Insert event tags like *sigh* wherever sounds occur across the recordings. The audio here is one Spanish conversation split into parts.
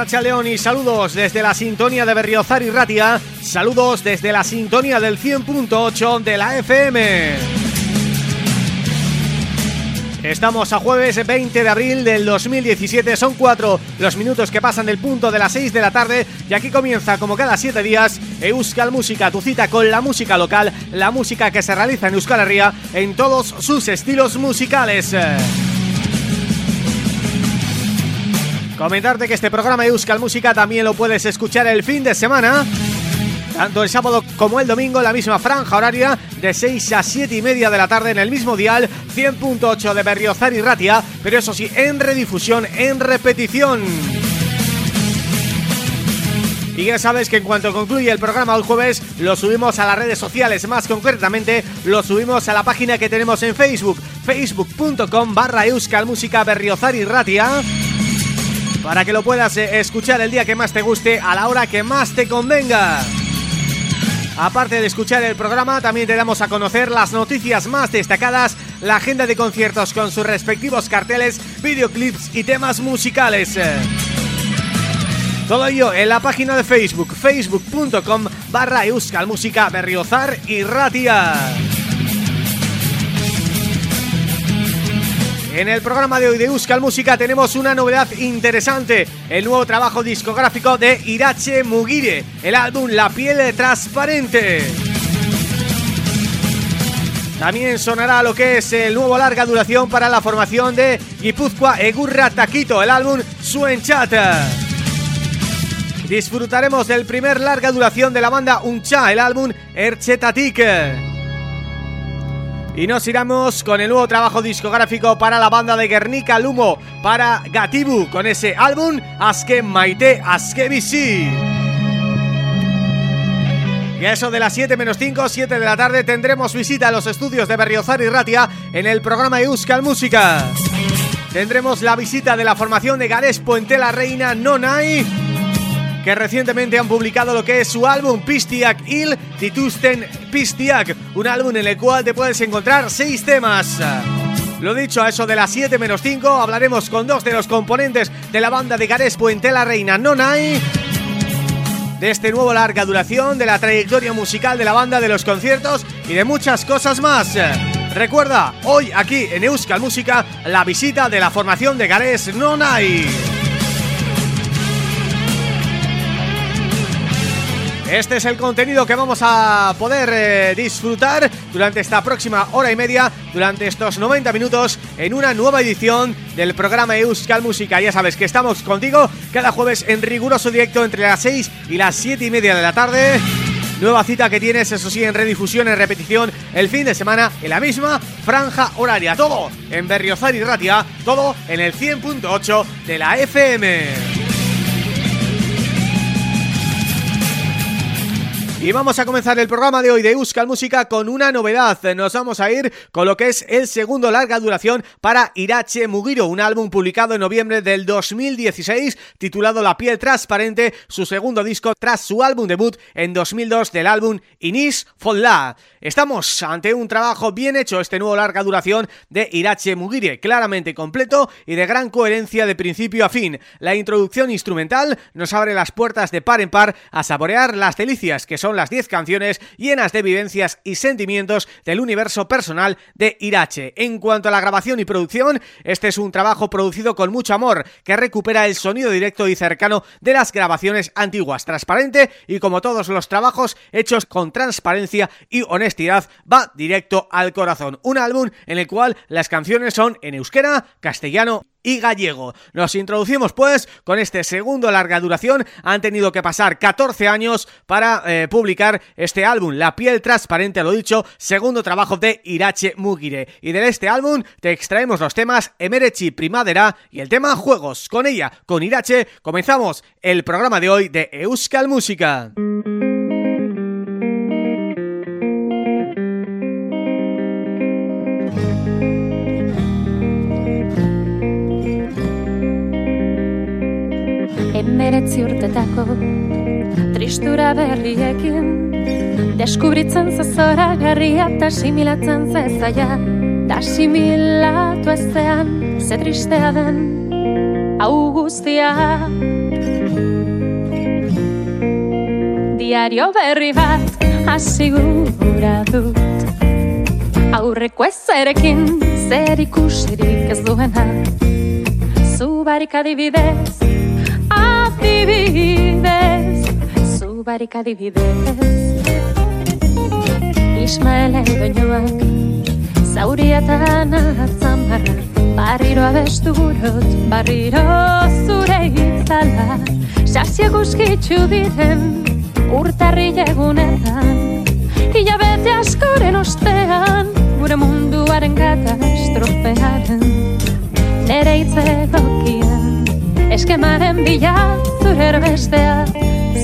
Racha León y saludos desde la sintonía de Berriozar y Ratia, saludos desde la sintonía del 100.8 de la FM. Estamos a jueves 20 de abril del 2017, son cuatro los minutos que pasan del punto de las 6 de la tarde y aquí comienza como cada siete días Euskal Música, tu cita con la música local, la música que se realiza en Euskal Herria en todos sus estilos musicales. Comentarte que este programa Euskal Música también lo puedes escuchar el fin de semana tanto el sábado como el domingo la misma franja horaria de 6 a 7 y media de la tarde en el mismo dial 100.8 de Berriozar y Ratia, pero eso sí, en redifusión, en repetición. Y ya sabes que en cuanto concluye el programa el jueves Lo subimos a las redes sociales Más concretamente lo subimos a la página que tenemos en Facebook Facebook.com barra Euskal Música Berriozar y Ratia Para que lo puedas eh, escuchar el día que más te guste A la hora que más te convenga Aparte de escuchar el programa, también te damos a conocer las noticias más destacadas, la agenda de conciertos con sus respectivos carteles, videoclips y temas musicales. Todo ello en la página de Facebook, facebook.com barra Euskal Música Berriozar y Ratia. En el programa de hoy de Euskal Música tenemos una novedad interesante, el nuevo trabajo discográfico de Irache Mugire, el álbum La piel transparente. También sonará lo que es el nuevo larga duración para la formación de Guipúzcoa Egurra Taquito, el álbum Suenchata. Disfrutaremos del primer larga duración de la banda Uncha, el álbum Erchetatik. Y nos iremos con el nuevo trabajo discográfico para la banda de Guernica Lumo, para Gatibu, con ese álbum Aske Maite Aske Bisi. Y a eso de las 7 menos 5, 7 de la tarde tendremos visita a los estudios de Berriozar y Ratia en el programa Euskal Música. Tendremos la visita de la formación de Garespo en la Reina Nonai que recientemente han publicado lo que es su álbum Pistiak Il Titusten Pistiak, un álbum en el cual te puedes encontrar seis temas. Lo dicho, a eso de las 7 menos 5 hablaremos con dos de los componentes de la banda de Garespo en la Reina Nonai de este nuevo larga duración, de la trayectoria musical de la banda, de los conciertos y de muchas cosas más. Recuerda, hoy aquí en Euskal Música, la visita de la formación de Gares Nonai. Este es el contenido que vamos a poder eh, disfrutar durante esta próxima hora y media, durante estos 90 minutos, en una nueva edición del programa Euskal Música. Ya sabes que estamos contigo cada jueves en riguroso directo entre las 6 y las 7 y media de la tarde. Nueva cita que tienes, eso sí, en redifusión, en repetición, el fin de semana, en la misma franja horaria. Todo en Berriozar Ratia, todo en el 100.8 de la FM. Y vamos a comenzar el programa de hoy de Euskal Música con una novedad. Nos vamos a ir con lo que es el segundo larga duración para Irache Mugiro, un álbum publicado en noviembre del 2016 titulado La piel transparente, su segundo disco tras su álbum debut en 2002 del álbum Inis Folla. Estamos ante un trabajo bien hecho, este nuevo larga duración de Irache Mugire, claramente completo y de gran coherencia de principio a fin. La introducción instrumental nos abre las puertas de par en par a saborear las delicias que son las 10 canciones llenas de vivencias y sentimientos del universo personal de Irache. En cuanto a la grabación y producción, este es un trabajo producido con mucho amor, que recupera el sonido directo y cercano de las grabaciones antiguas, transparente y como todos los trabajos hechos con transparencia y honestidad, va directo al corazón. Un álbum en el cual las canciones son en euskera, castellano y gallego. Nos introducimos pues con este segundo larga duración, han tenido que pasar 14 años para eh, publicar este álbum, La piel transparente, lo dicho, segundo trabajo de Irache Mugire. Y de este álbum te extraemos los temas Emerechi Primadera y el tema Juegos. Con ella, con Irache, comenzamos el programa de hoy de Euskal Música. Emeretzi urtetako tristura berriekin. Deskubritzen zezora garria eta similatzen zezaia da similatu ezean ze tristea den hau guztia. Diario berri bat hasi gura dut aurreko ezerekin zer ikusirik ez duena. Zubarik adibidez dibidez Zu barik adibidez Ismaela edoinoak Zauriatan hartzan barra Barriro abesturot, barriro zure itzala. Sartzia guzkitzu diren urtarri egunetan Ila bete askoren ostean, gure munduaren katastrofearen Nere itzelokian Eskemaren bila zure erbestea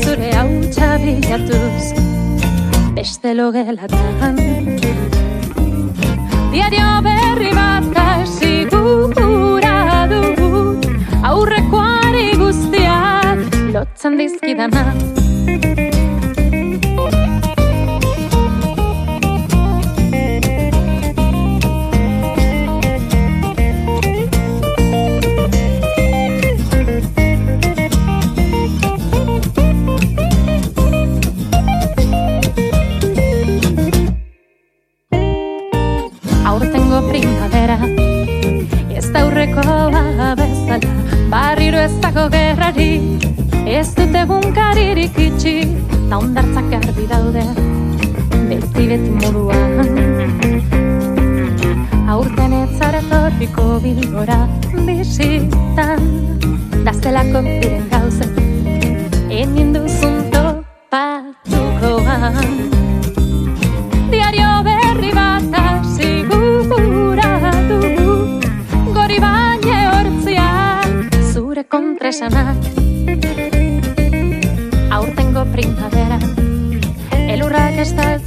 Zure hau bilatuz. Beste logelatan Diario berri bat asigura dugu Aurrekoari guztiak Lotzen dizkidanak Ez dut egun karirik itxi Ta ondartzak garbi daude Beti beti moduan. Aurten etzare torriko bilgora Bizitan Daztelako diren Zure kontresanak primavera Elurrak estaltzen du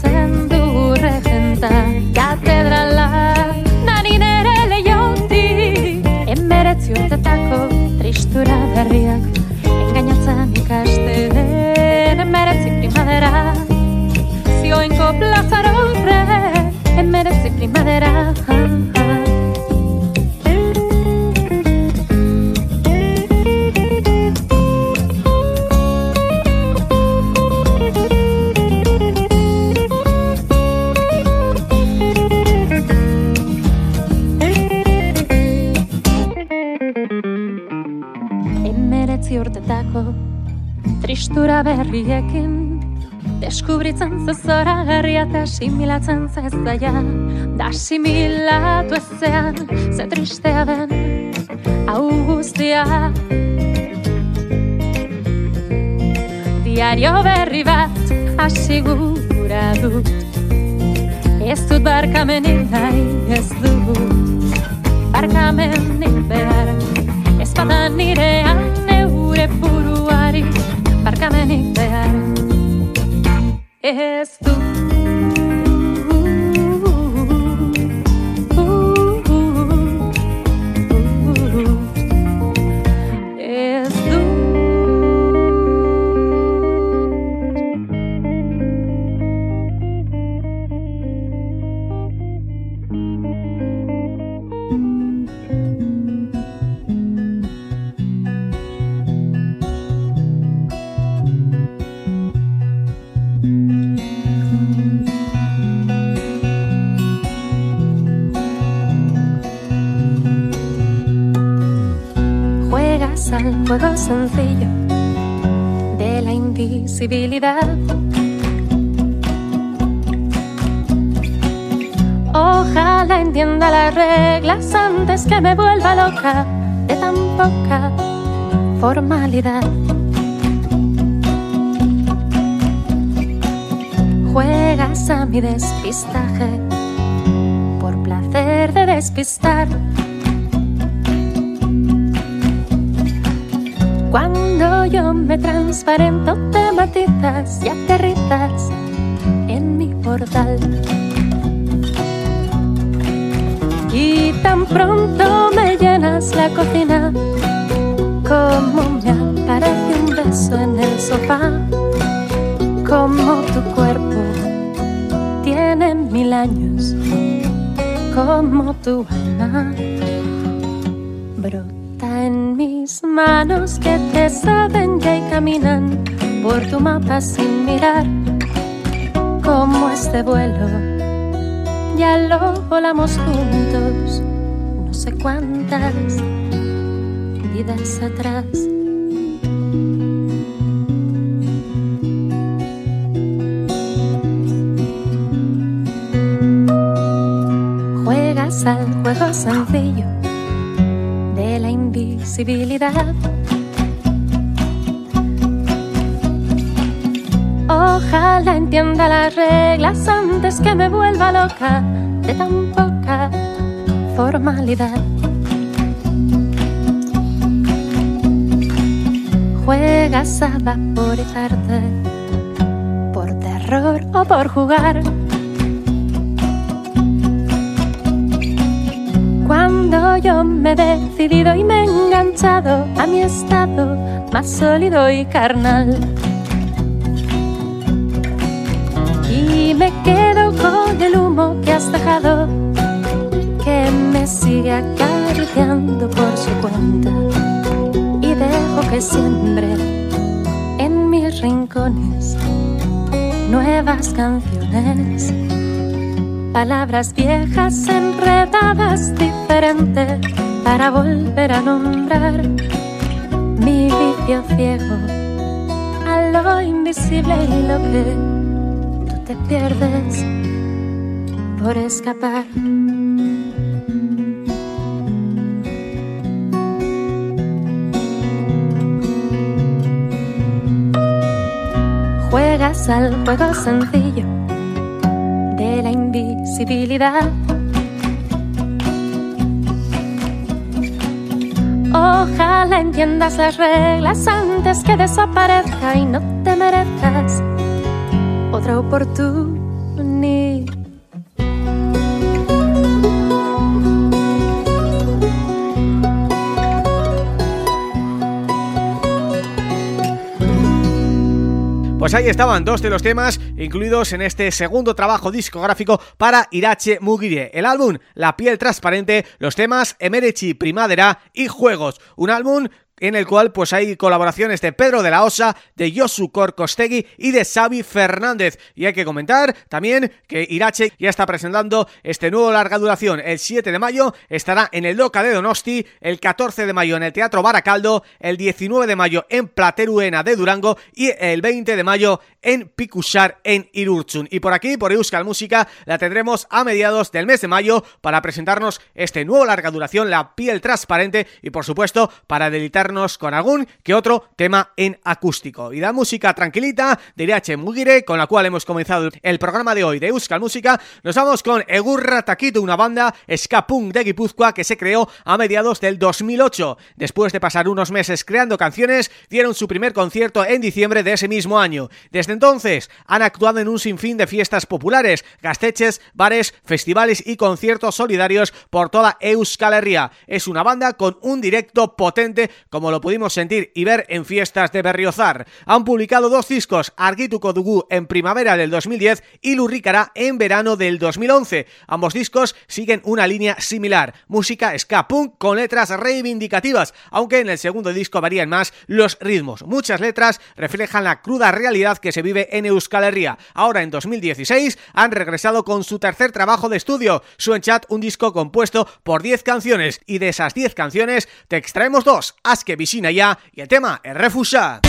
Deskubritzen zezora garria eta similatzen zezaia Da similatu ezean ze tristea den Hau guztia. Diario berri bat asigura dut Ez dut barkamenik nahi ez dut Barkamenik behar. Ez badan nirean neure buruari barkamenik behar Ez du sencillo de la invisibilidad. Ojalá entienda las reglas antes que me vuelva loca de tan poca formalidad. Juegas a mi despistaje por placer de despistar Cuando yo me transparento, te matizas y aterrizas en mi portal. Y tan pronto me llenas la cocina, como me aparece un beso en el sofá, como tu cuerpo tiene mil años, como tu alma mis manos que te saben y caminan por tu mapa sin mirar como este vuelo. Ya lo volamos juntos, no sé cuántas vidas atrás. Ojalá entienda las reglas antes que me vuelva loca de tan poca formalidad. Juegas a vaporizarte por terror o por jugar. Yo me he decidido y me he enganchado a mi estado más sólido y carnal. Y me quedo con el humo que has dejado, que me sigue acariciando por su cuenta. Y dejo que siembre en mis rincones nuevas canciones palabras viejas enredadas diferente para volver a nombrar mi vicio ciego a lo invisible y lo que tú te pierdes por escapar. Juegas al juego sencillo Ojalá entiendas las reglas antes que desaparezca y no te merezcas otra oportunidad. Pues ahí estaban dos de los temas incluidos en este segundo trabajo discográfico para Irache Mugire. El álbum La piel transparente, los temas Emerechi Primavera y Juegos. Un álbum en el cual pues hay colaboraciones de Pedro de la Osa, de Josu Corcostegui y de Xavi Fernández. Y hay que comentar también que Irache ya está presentando este nuevo larga duración. El 7 de mayo estará en el Loca de Donosti, el 14 de mayo en el Teatro Baracaldo, el 19 de mayo en Plateruena de Durango y el 20 de mayo en Picuchar en Irurtzun. Y por aquí, por Euskal Música, la tendremos a mediados del mes de mayo para presentarnos este nuevo larga duración, La piel transparente y por supuesto para con algún que otro tema en acústico. Y la música tranquilita de Irache Mugire, con la cual hemos comenzado el programa de hoy de Euskal Música, nos vamos con Egurra Taquito, una banda ska punk de Guipúzcoa que se creó a mediados del 2008. Después de pasar unos meses creando canciones, dieron su primer concierto en diciembre de ese mismo año. Desde entonces han actuado en un sinfín de fiestas populares, gasteches, bares, festivales y conciertos solidarios por toda Euskal Herria. Es una banda con un directo potente como lo pudimos sentir y ver en fiestas de Berriozar. Han publicado dos discos, Argituko Dugu en primavera del 2010 y Lurricara en verano del 2011. Ambos discos siguen una línea similar, música ska punk con letras reivindicativas, aunque en el segundo disco varían más los ritmos. Muchas letras reflejan la cruda realidad que se vive en Euskal Herria. Ahora en 2016 han regresado con su tercer trabajo de estudio, Chat, un disco compuesto por 10 canciones y de esas 10 canciones te extraemos dos, que Vicina ya y el tema es Refusa.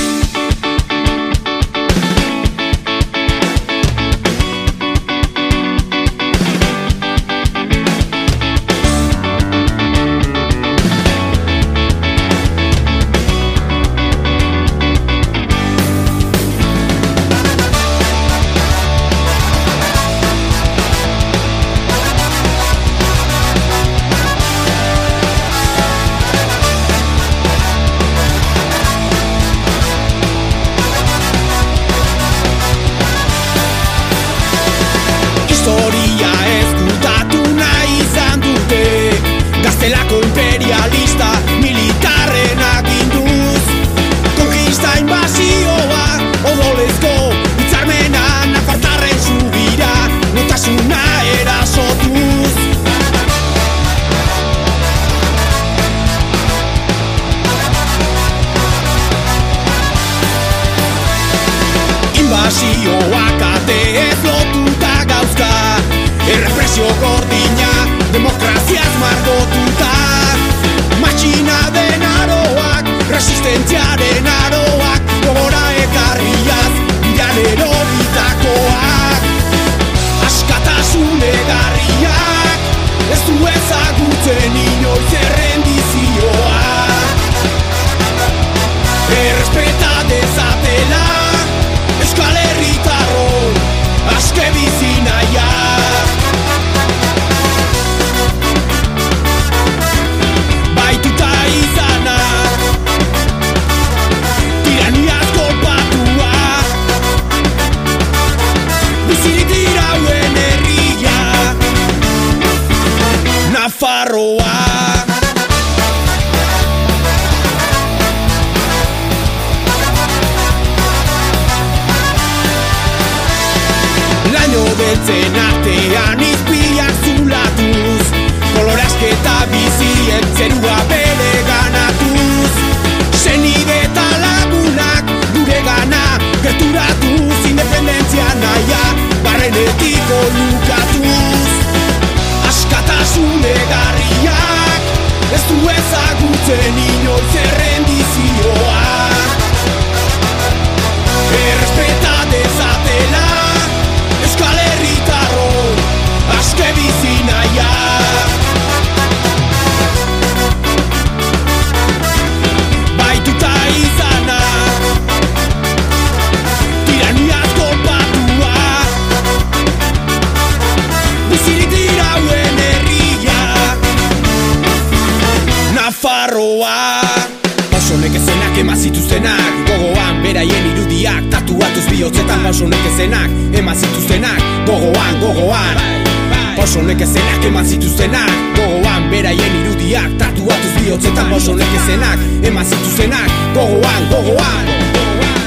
osonek ezenak Emazituzenak gogoan, gogoan.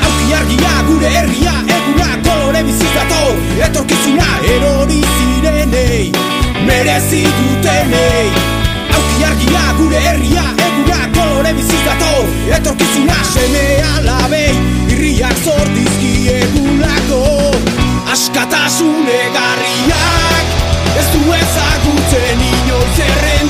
Auki argia gure herria Egura kolore biziz dato Etorkizuna erori zirenei Merezi dutenei. Auki argia gure herria Egura kolore biziz dato Etorkizuna seme alabei Irriak zortizkie gulako Askatasun egarriak Ez du ezagutzen inoiz errez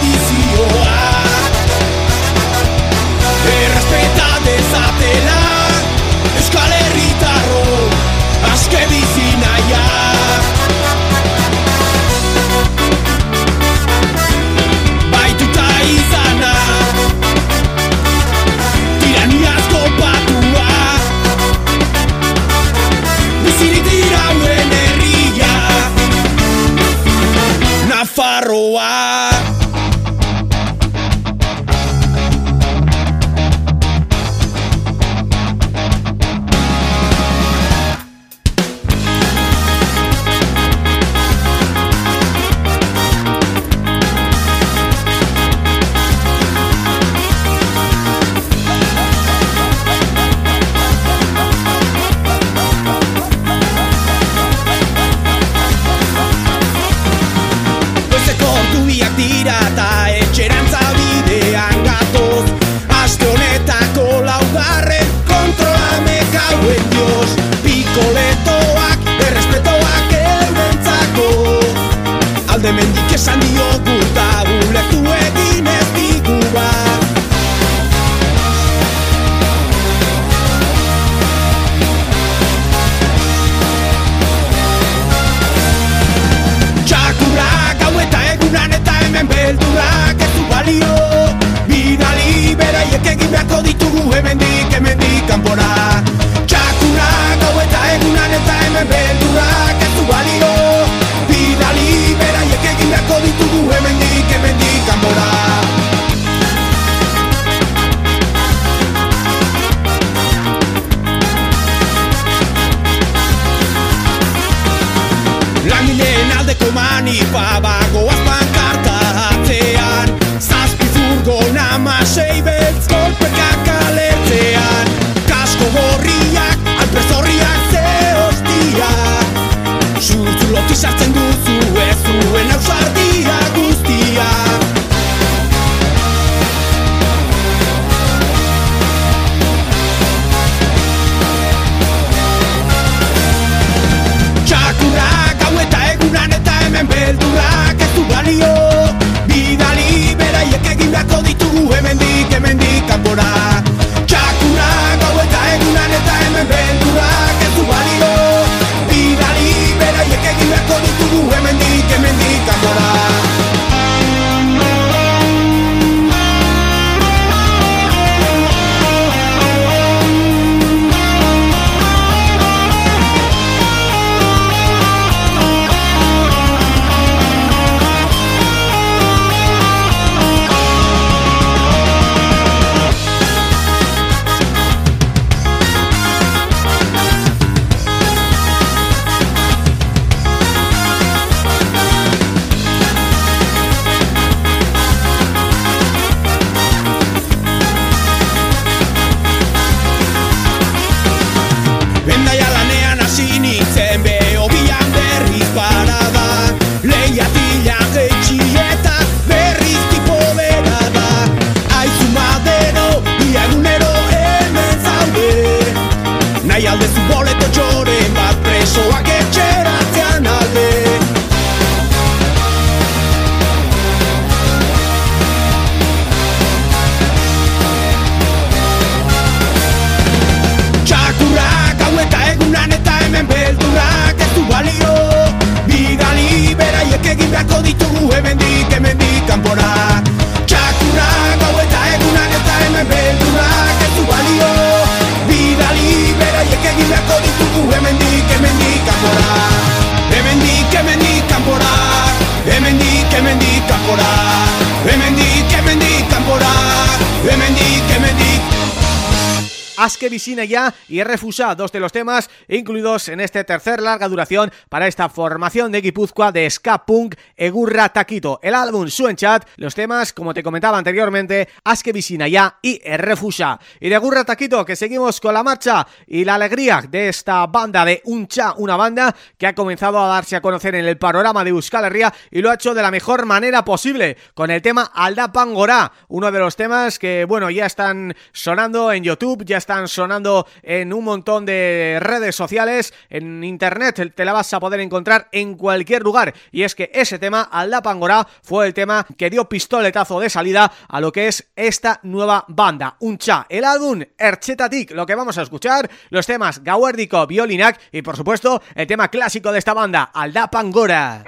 Aske Visina ya y Refusa, dos de los temas incluidos en este tercer larga duración para esta formación de Guipúzcoa de Ska Punk Egurra Taquito. El álbum Suenchat, los temas, como te comentaba anteriormente, Aske ya y Refusa. Y de Egurra Taquito, que seguimos con la marcha y la alegría de esta banda de Uncha, una banda que ha comenzado a darse a conocer en el panorama de Euskal Herria y lo ha hecho de la mejor manera posible, con el tema Alda Pangorá, uno de los temas que, bueno, ya están sonando en YouTube, ya están sonando en un montón de redes sociales, en internet te la vas a poder encontrar en cualquier lugar, y es que ese tema, Alda Pangorá, fue el tema que dio pistoletazo de salida a lo que es esta nueva banda, Uncha, el álbum Erchetatik, lo que vamos a escuchar, los temas Gauerdico, Violinac y por supuesto el tema clásico de esta banda, Alda Pangora.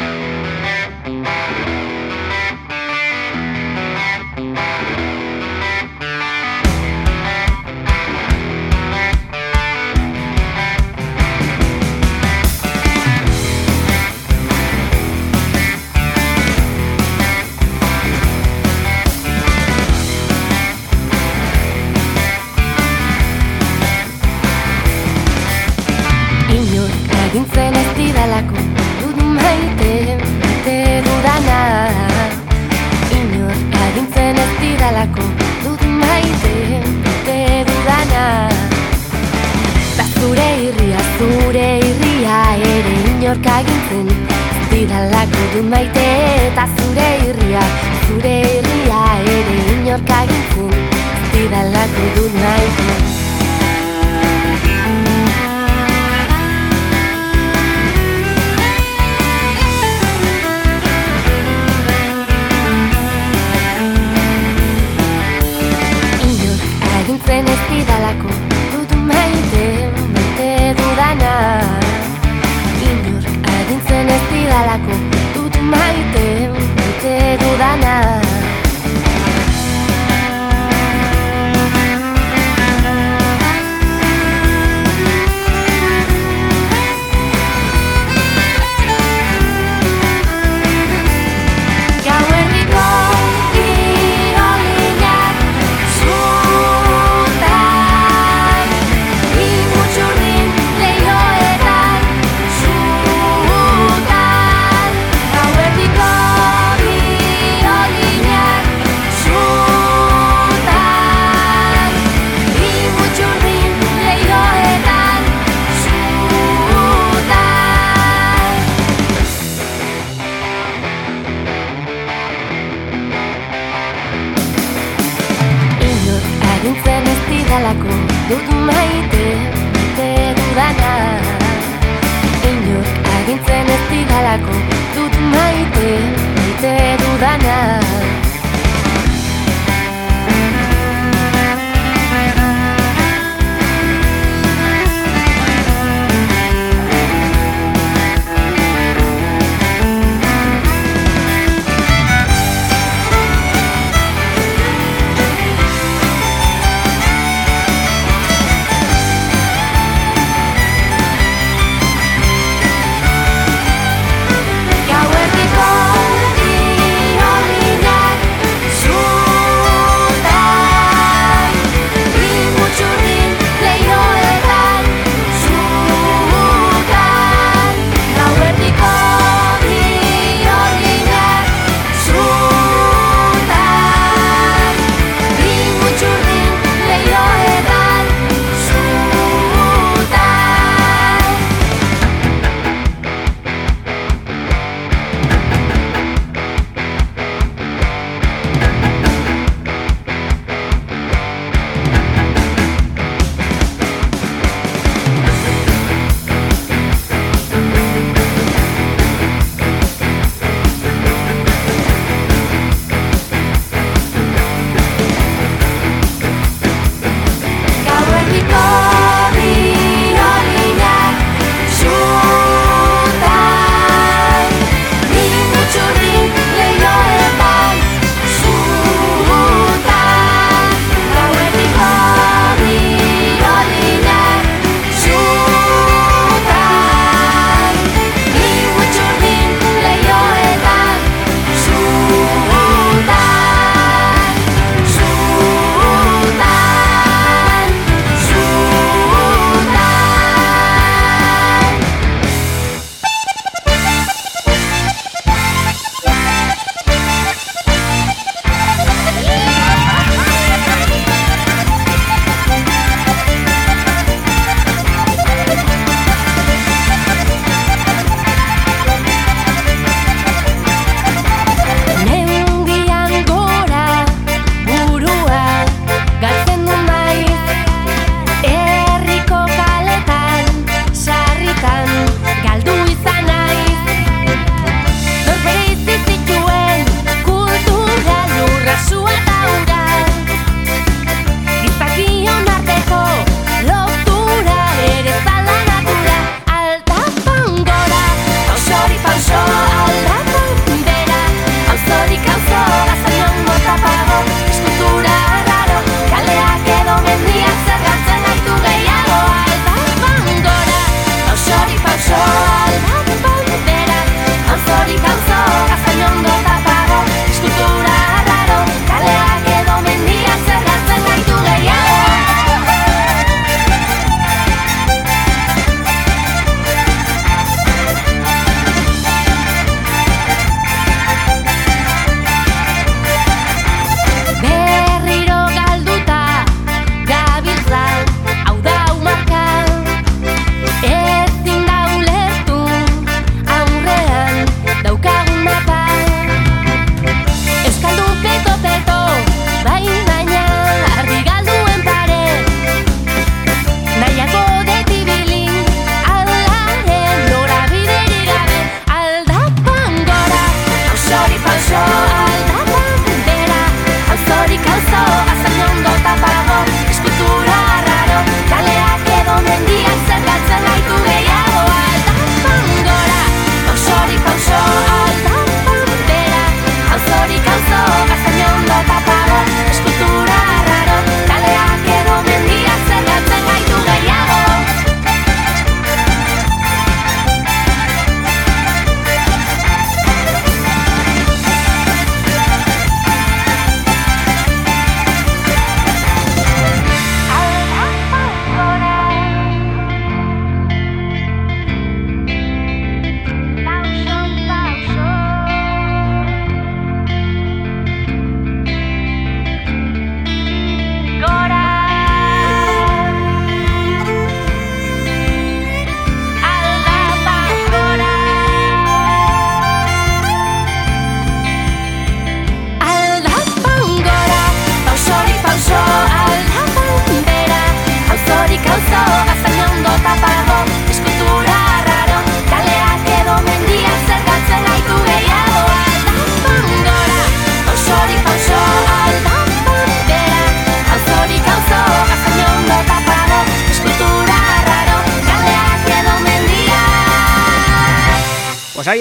Agintzen ez didalako dut maite bete dudana. Inor agintzen ez didalako dut maite bete dudana. Zure irria, zure irria ere inork agintzen ez didalako dut maite. Eta zure irria, zure irria ere inork agintzen ez didalako dut maite zen ez didalako dut maite, maite dudana. Inor adintzen ez didalako dut maite, maite dudana that now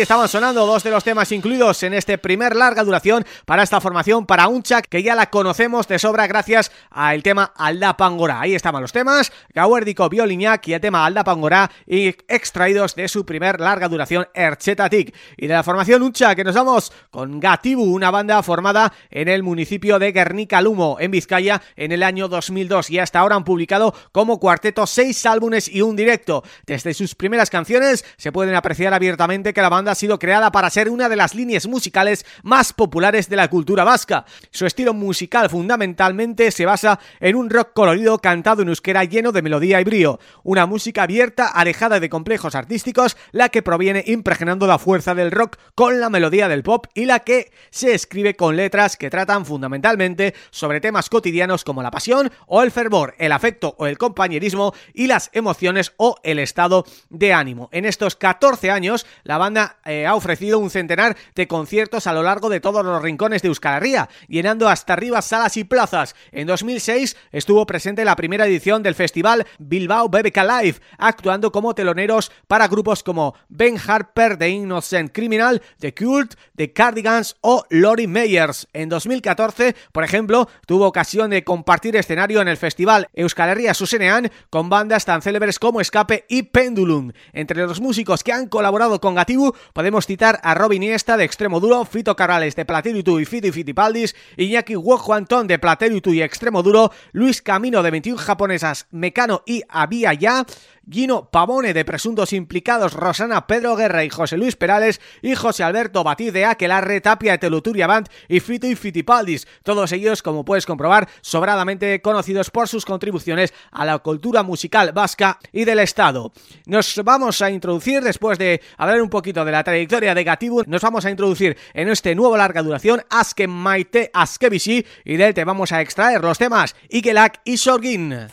estaban sonando dos de los temas incluidos en este primer larga duración para esta formación, para Unchak, que ya la conocemos de sobra gracias al tema Alda Pangora. Ahí estaban los temas, Gauerdico Violiñac y el tema Alda Pangora y extraídos de su primer larga duración Erchetatic. Y de la formación Unchak que nos vamos con Gatibu, una banda formada en el municipio de Guernica Lumo, en Vizcaya, en el año 2002 y hasta ahora han publicado como cuarteto seis álbumes y un directo. Desde sus primeras canciones se pueden apreciar abiertamente que la banda sido creada para ser una de las líneas musicales más populares de la cultura vasca. Su estilo musical fundamentalmente se basa en un rock colorido cantado en euskera lleno de melodía y brío, una música abierta, alejada de complejos artísticos, la que proviene impregnando la fuerza del rock con la melodía del pop y la que se escribe con letras que tratan fundamentalmente sobre temas cotidianos como la pasión o el fervor, el afecto o el compañerismo y las emociones o el estado de ánimo. En estos 14 años, la banda eh, ha ofrecido un centenar de conciertos a lo largo de todos los rincones de Euskal Herria, llenando hasta arriba salas y plazas. En 2006 estuvo presente en la primera edición del festival Bilbao BBK Live, actuando como teloneros para grupos como Ben Harper, The Innocent Criminal, The Cult, The Cardigans o Lori Meyers. En 2014, por ejemplo, tuvo ocasión de compartir escenario en el festival Euskal Herria Susenean con bandas tan célebres como Escape y Pendulum. Entre los músicos que han colaborado con Gatibu podemos citar a Robin Iniesta de Extremo Duro, Fito Carrales de Platero y Fito y Fitipaldis, Iñaki Huojo Antón de Platero y Extremo Duro, Luis Camino de 21 japonesas, Mecano y Había Ya, Guino Pavone de Presuntos Implicados, Rosana Pedro Guerra y José Luis Perales y José Alberto Batí de Aquelarre, Tapia de Teluturia Band y Fito Fitipaldis. Todos ellos, como puedes comprobar, sobradamente conocidos por sus contribuciones a la cultura musical vasca y del Estado. Nos vamos a introducir, después de hablar un poquito de la trayectoria de Gatibu, nos vamos a introducir en este nuevo larga duración Aske Maite Askebisi y de él te vamos a extraer los temas Igelak y Sorgin.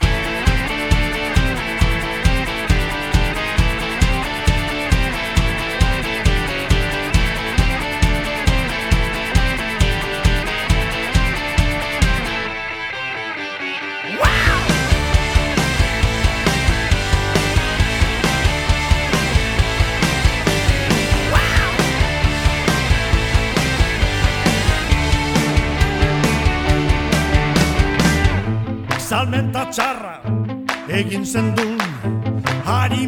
in Sandun, Hari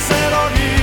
ser ogni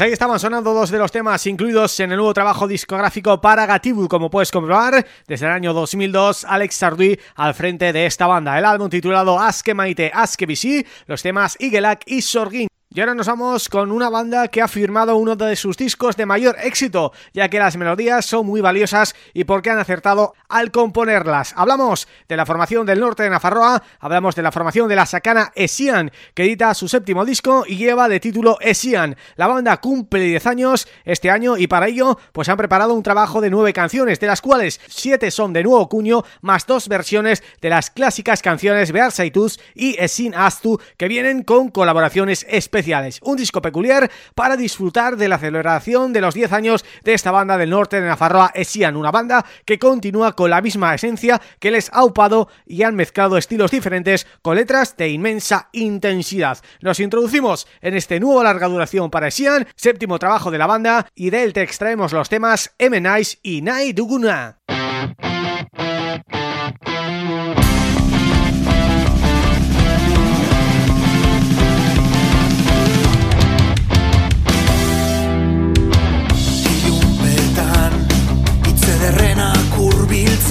Pues ahí estaban sonando dos de los temas incluidos en el nuevo trabajo discográfico para Gatibu, como puedes comprobar, desde el año 2002, Alex Sardui al frente de esta banda. El álbum titulado Aske Maite, Aske Bisi, los temas Igelak y Sorgin. Y ahora nos vamos con una banda que ha firmado uno de sus discos de mayor éxito, ya que las melodías son muy valiosas y porque han acertado al componerlas. Hablamos de la formación del norte de Nafarroa, hablamos de la formación de la sacana Esian, que edita su séptimo disco y lleva de título Esian. La banda cumple 10 años este año y para ello pues han preparado un trabajo de nueve canciones, de las cuales siete son de nuevo cuño, más dos versiones de las clásicas canciones Bearsaitus y Esin Astu, que vienen con colaboraciones especiales un disco peculiar para disfrutar de la celebración de los 10 años de esta banda del norte de Nafarroa, Esian, una banda que continúa con la misma esencia que les ha upado y han mezclado estilos diferentes con letras de inmensa intensidad. Nos introducimos en este nuevo larga duración para Esian, séptimo trabajo de la banda, y de él te extraemos los temas M. Nice y Nai Duguna.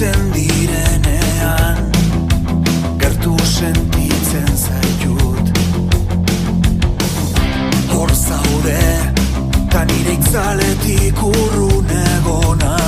Hurbiltzen direnean gertu sentitzen zaitut. Hor zaude ta nire itzaletik urrun egon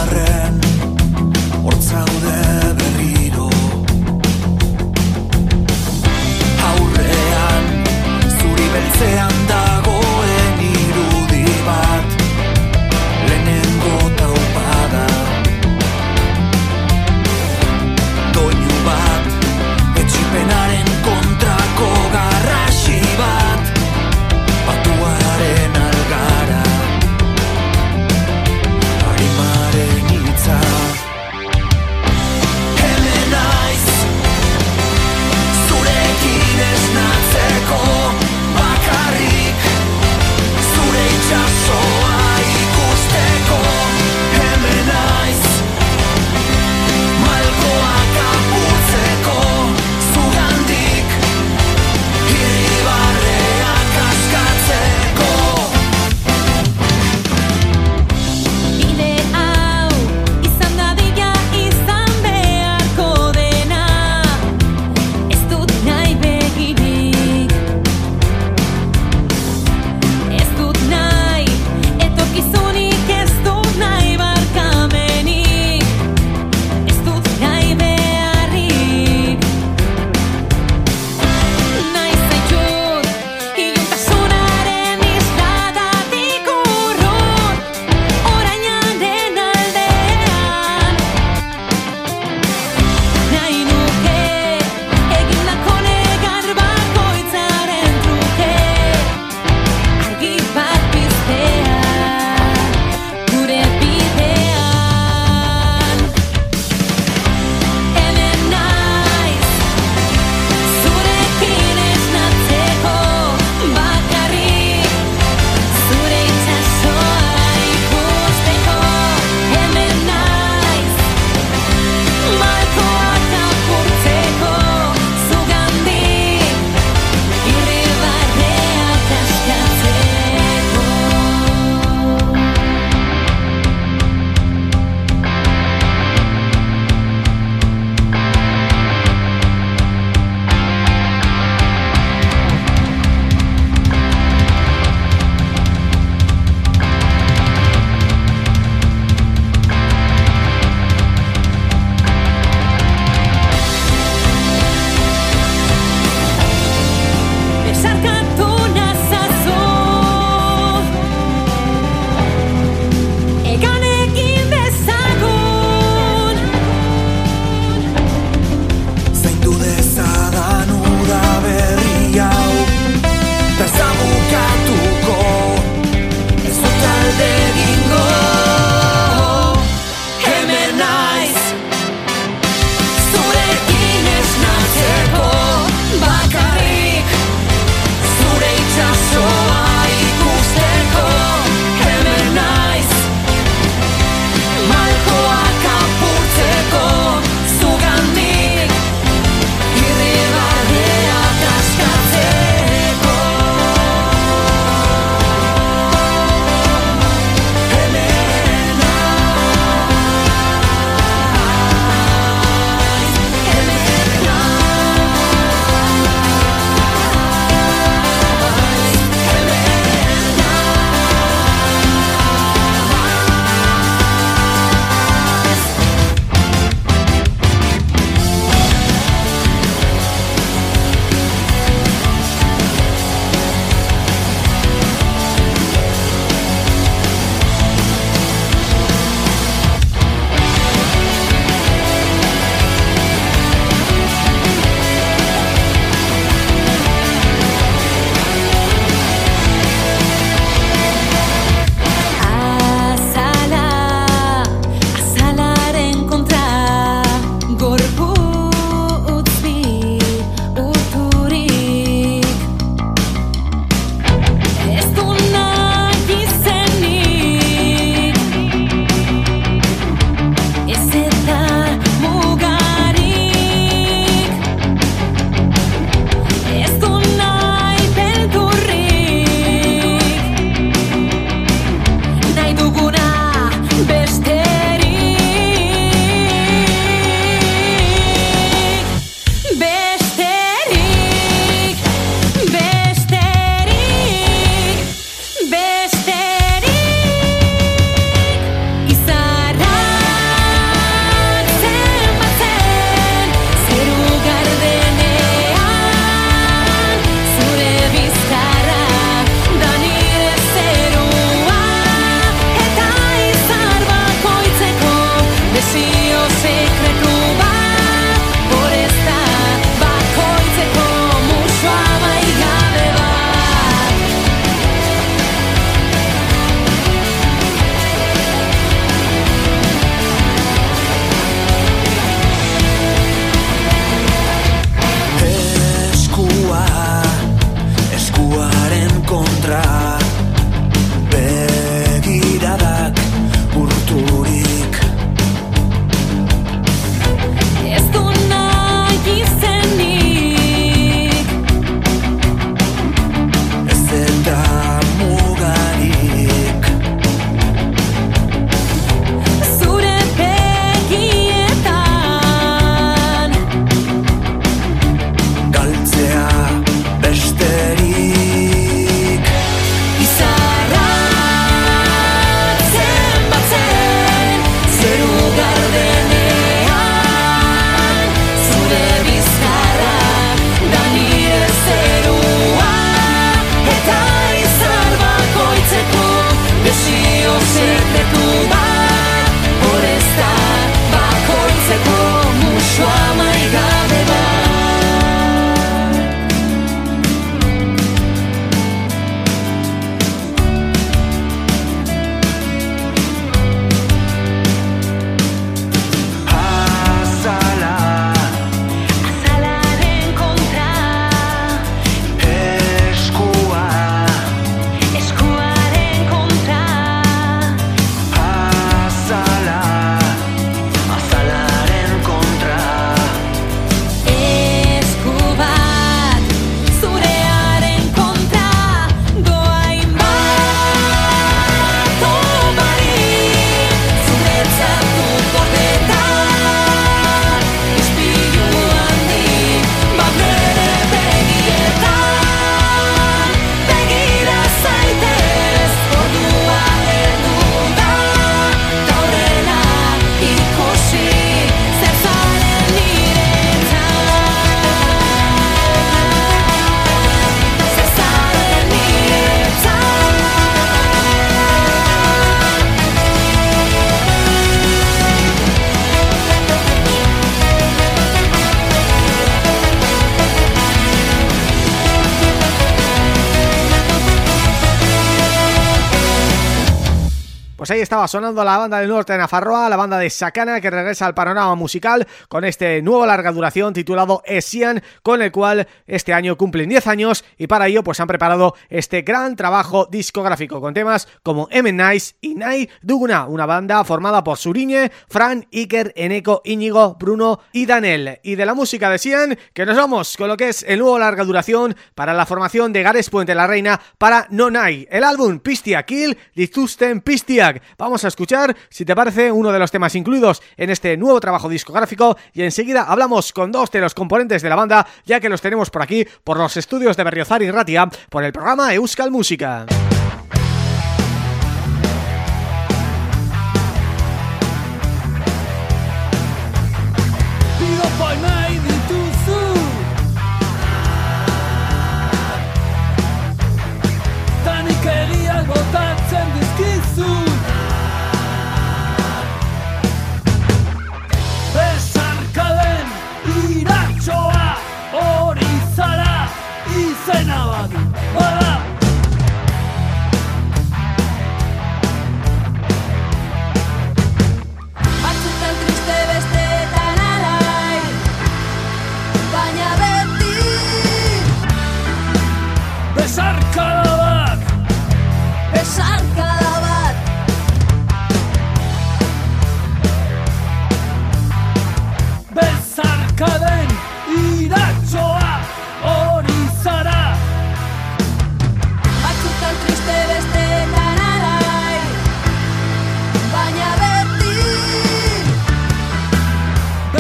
estaba sonando la banda del norte de Nafarroa, la banda de Sakana que regresa al panorama musical con este nuevo larga duración titulado Esian, con el cual este año cumplen 10 años y para ello pues han preparado este gran trabajo discográfico con temas como M. Nice y Nai Duguna, una banda formada por Suriñe, Fran, Iker, Eneco, Íñigo, Bruno y Daniel. Y de la música de Sian, que nos vamos con lo que es el nuevo larga duración para la formación de Gares Puente la Reina para Nonai, el álbum Pistia Kill Lizusten Pistiak. A escuchar, si te parece, uno de los temas incluidos en este nuevo trabajo discográfico y enseguida hablamos con dos de los componentes de la banda, ya que los tenemos por aquí, por los estudios de Berriozar y Ratia, por el programa Euskal Música.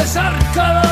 las arcadas.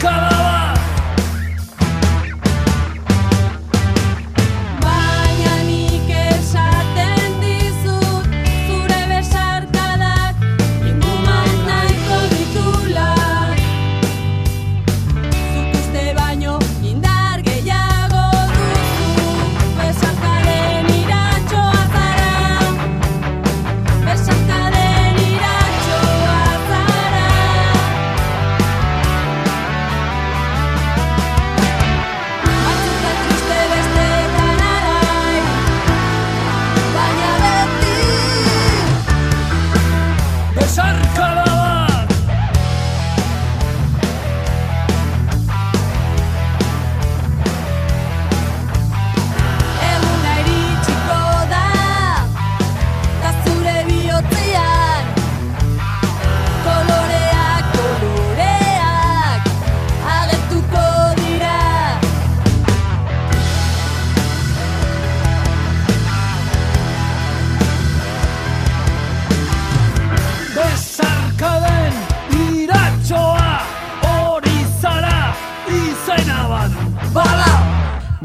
Come on!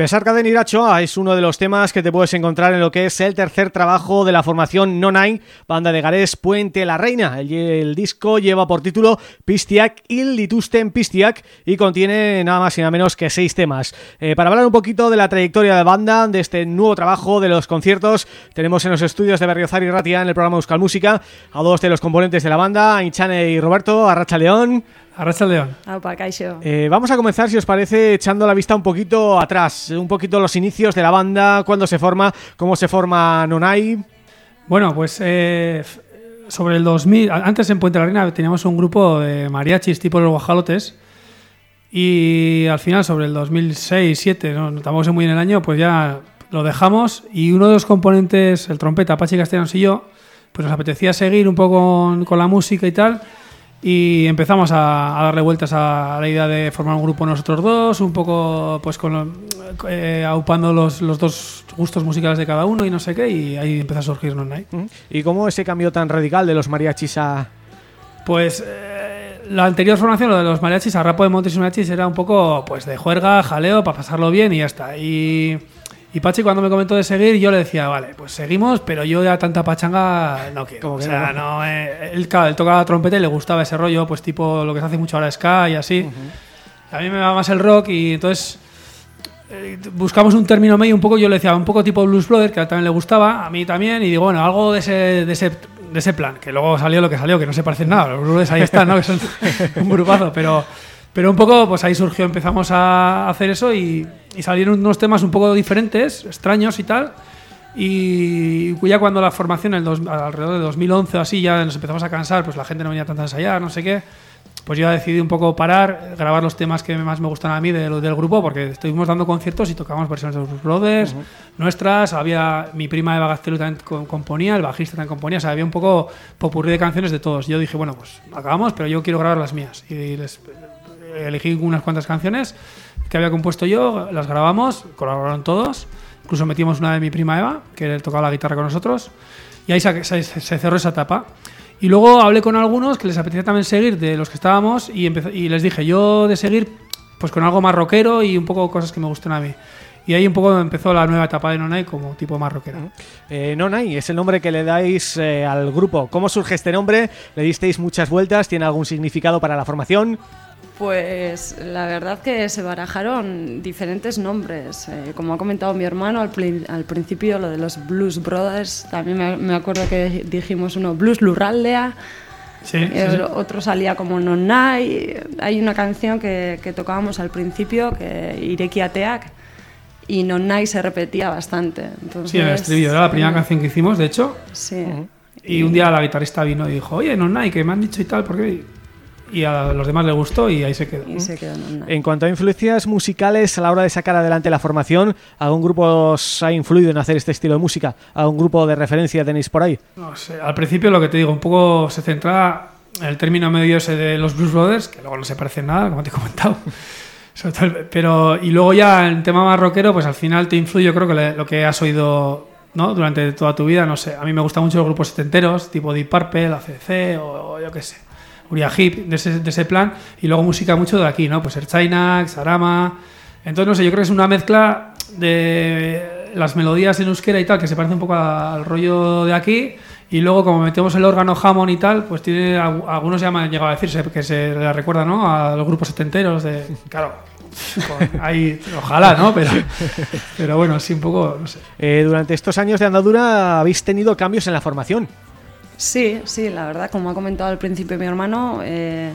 Besarca de Nirachoa es uno de los temas que te puedes encontrar en lo que es el tercer trabajo de la formación No Nine, banda de Garés Puente la Reina. El, disco lleva por título Pistiak il Litusten Pistiak y contiene nada más y nada menos que seis temas. Eh, para hablar un poquito de la trayectoria de la banda, de este nuevo trabajo, de los conciertos, tenemos en los estudios de Berriozar y Ratia en el programa Euskal Música a dos de los componentes de la banda, Inchane y Roberto, Arracha León. Arracha León. Eh, vamos a comenzar, si os parece, echando la vista un poquito atrás, un poquito los inicios de la banda, cuándo se forma, cómo se forma Nonai. Bueno, pues eh, sobre el 2000, antes en Puente la Reina teníamos un grupo de mariachis tipo los guajalotes y al final sobre el 2006-2007, no, estamos muy en el año, pues ya lo dejamos y uno de los componentes, el trompeta, Pachi Castellanos y yo, pues nos apetecía seguir un poco con, con la música y tal. Y empezamos a, a darle vueltas a, la idea de formar un grupo nosotros dos, un poco pues con eh, aupando los, los dos gustos musicales de cada uno y no sé qué, y ahí empezó a surgir No Night. ¿Y cómo ese cambio tan radical de los mariachis a...? Pues eh, la anterior formación, lo de los mariachis, a Rapo de Montes y Mariachis, era un poco pues de juerga, jaleo, para pasarlo bien y ya está. Y, y Pachi cuando me comentó de seguir, yo le decía, vale, pues seguimos, pero yo ya tanta pachanga no quiero. Como O que sea, no. no, eh, él, claro, él tocaba trompeta y le gustaba ese rollo, pues tipo lo que se hace mucho ahora ska y así. A mí me va más el rock y entonces eh, buscamos un término medio un poco, yo le decía, un poco tipo Blues Brothers, que a él también le gustaba, a mí también, y digo, bueno, algo de ese, de ese, de ese plan, que luego salió lo que salió, que no se parecen nada, los Blues ahí están, ¿no? que son *laughs* un grupazo, pero, pero un poco, pues ahí surgió, empezamos a hacer eso y, y salieron unos temas un poco diferentes, extraños y tal, y ya cuando la formación, el dos- alrededor de 2011 o así, ya nos empezamos a cansar, pues la gente no venía tanto a ensayar, no sé qué, pues yo decidí un poco parar, grabar los temas que más me gustan a mí del, del grupo, porque estuvimos dando conciertos y tocábamos versiones de los Brothers, nuestras, había mi prima Eva Gaztelu también co- componía, el bajista también componía, o sea, había un poco popurrí de canciones de todos. Yo dije, bueno, pues acabamos, pero yo quiero grabar las mías. Y les elegí unas cuantas canciones que había compuesto yo, las grabamos, colaboraron todos, incluso metimos una de mi prima Eva, que tocaba la guitarra con nosotros, y ahí se, se- se cerró esa etapa. Y luego hablé con algunos que les apetecía también seguir de los que estábamos y, y les dije yo de seguir pues con algo más rockero y un poco cosas que me gustan a mí. Y ahí un poco empezó la nueva etapa de Nonai como tipo más rockero. Eh, Nonai es el nombre que le dais eh, al grupo. ¿Cómo surge este nombre? ¿Le disteis muchas vueltas? ¿Tiene algún significado para la formación? Pues la verdad que se barajaron diferentes nombres. Eh, como ha comentado mi hermano al, prin- al principio, lo de los Blues Brothers, también me, me acuerdo que dijimos uno Blues Lurraldea, Sí, sí, el sí. otro salía como Nonai. Hay una canción que, que tocábamos al principio, que Ireki Ateak, y Nonai se repetía bastante. Entonces, Sí, en el estribillo. Era la primera eh, canción que hicimos, de hecho. Sí. Y un día la guitarrista vino y dijo, oye, Nonai, que me han dicho y tal, ¿por qué? Y a los demás les gustó y ahí se quedó. Y se quedó Nonai. En cuanto a influencias musicales a la hora de sacar adelante la formación, ¿algún grupo os ha influido en hacer este estilo de música? ¿Algún grupo de referencia tenéis por ahí? No sé, al principio lo que te digo, un poco se centraba en el término medio ese de los Blues Brothers, que luego no se parecen nada, como te he comentado. *laughs* Pero, y luego ya en tema más rockero, pues al final te influye, yo creo que le- lo que has oído ¿no? durante toda tu vida, no sé. A mí me gustan mucho los grupos setenteros, tipo Deep Purple, ACC o, o yo qué sé. Uriah Heep, de ese, de ese plan. Y luego música mucho de aquí, ¿no? Pues Erchainak, Sarama. Entonces, no sé, yo creo que es una mezcla de las melodías en euskera y tal, que se parece un poco al rollo de aquí. Y luego, como metemos el órgano Hammond y tal, pues tiene algu- algunos ya me han llegado a decirse que se le recuerda, ¿no? A los grupos setenteros de. Claro. con- ahí, ojalá, ¿no? Pero, pero bueno, sí, un poco, no sé. Eh, durante estos años de andadura habéis tenido cambios en la formación. Sí, sí, la verdad, como ha comentado al principio mi hermano, eh,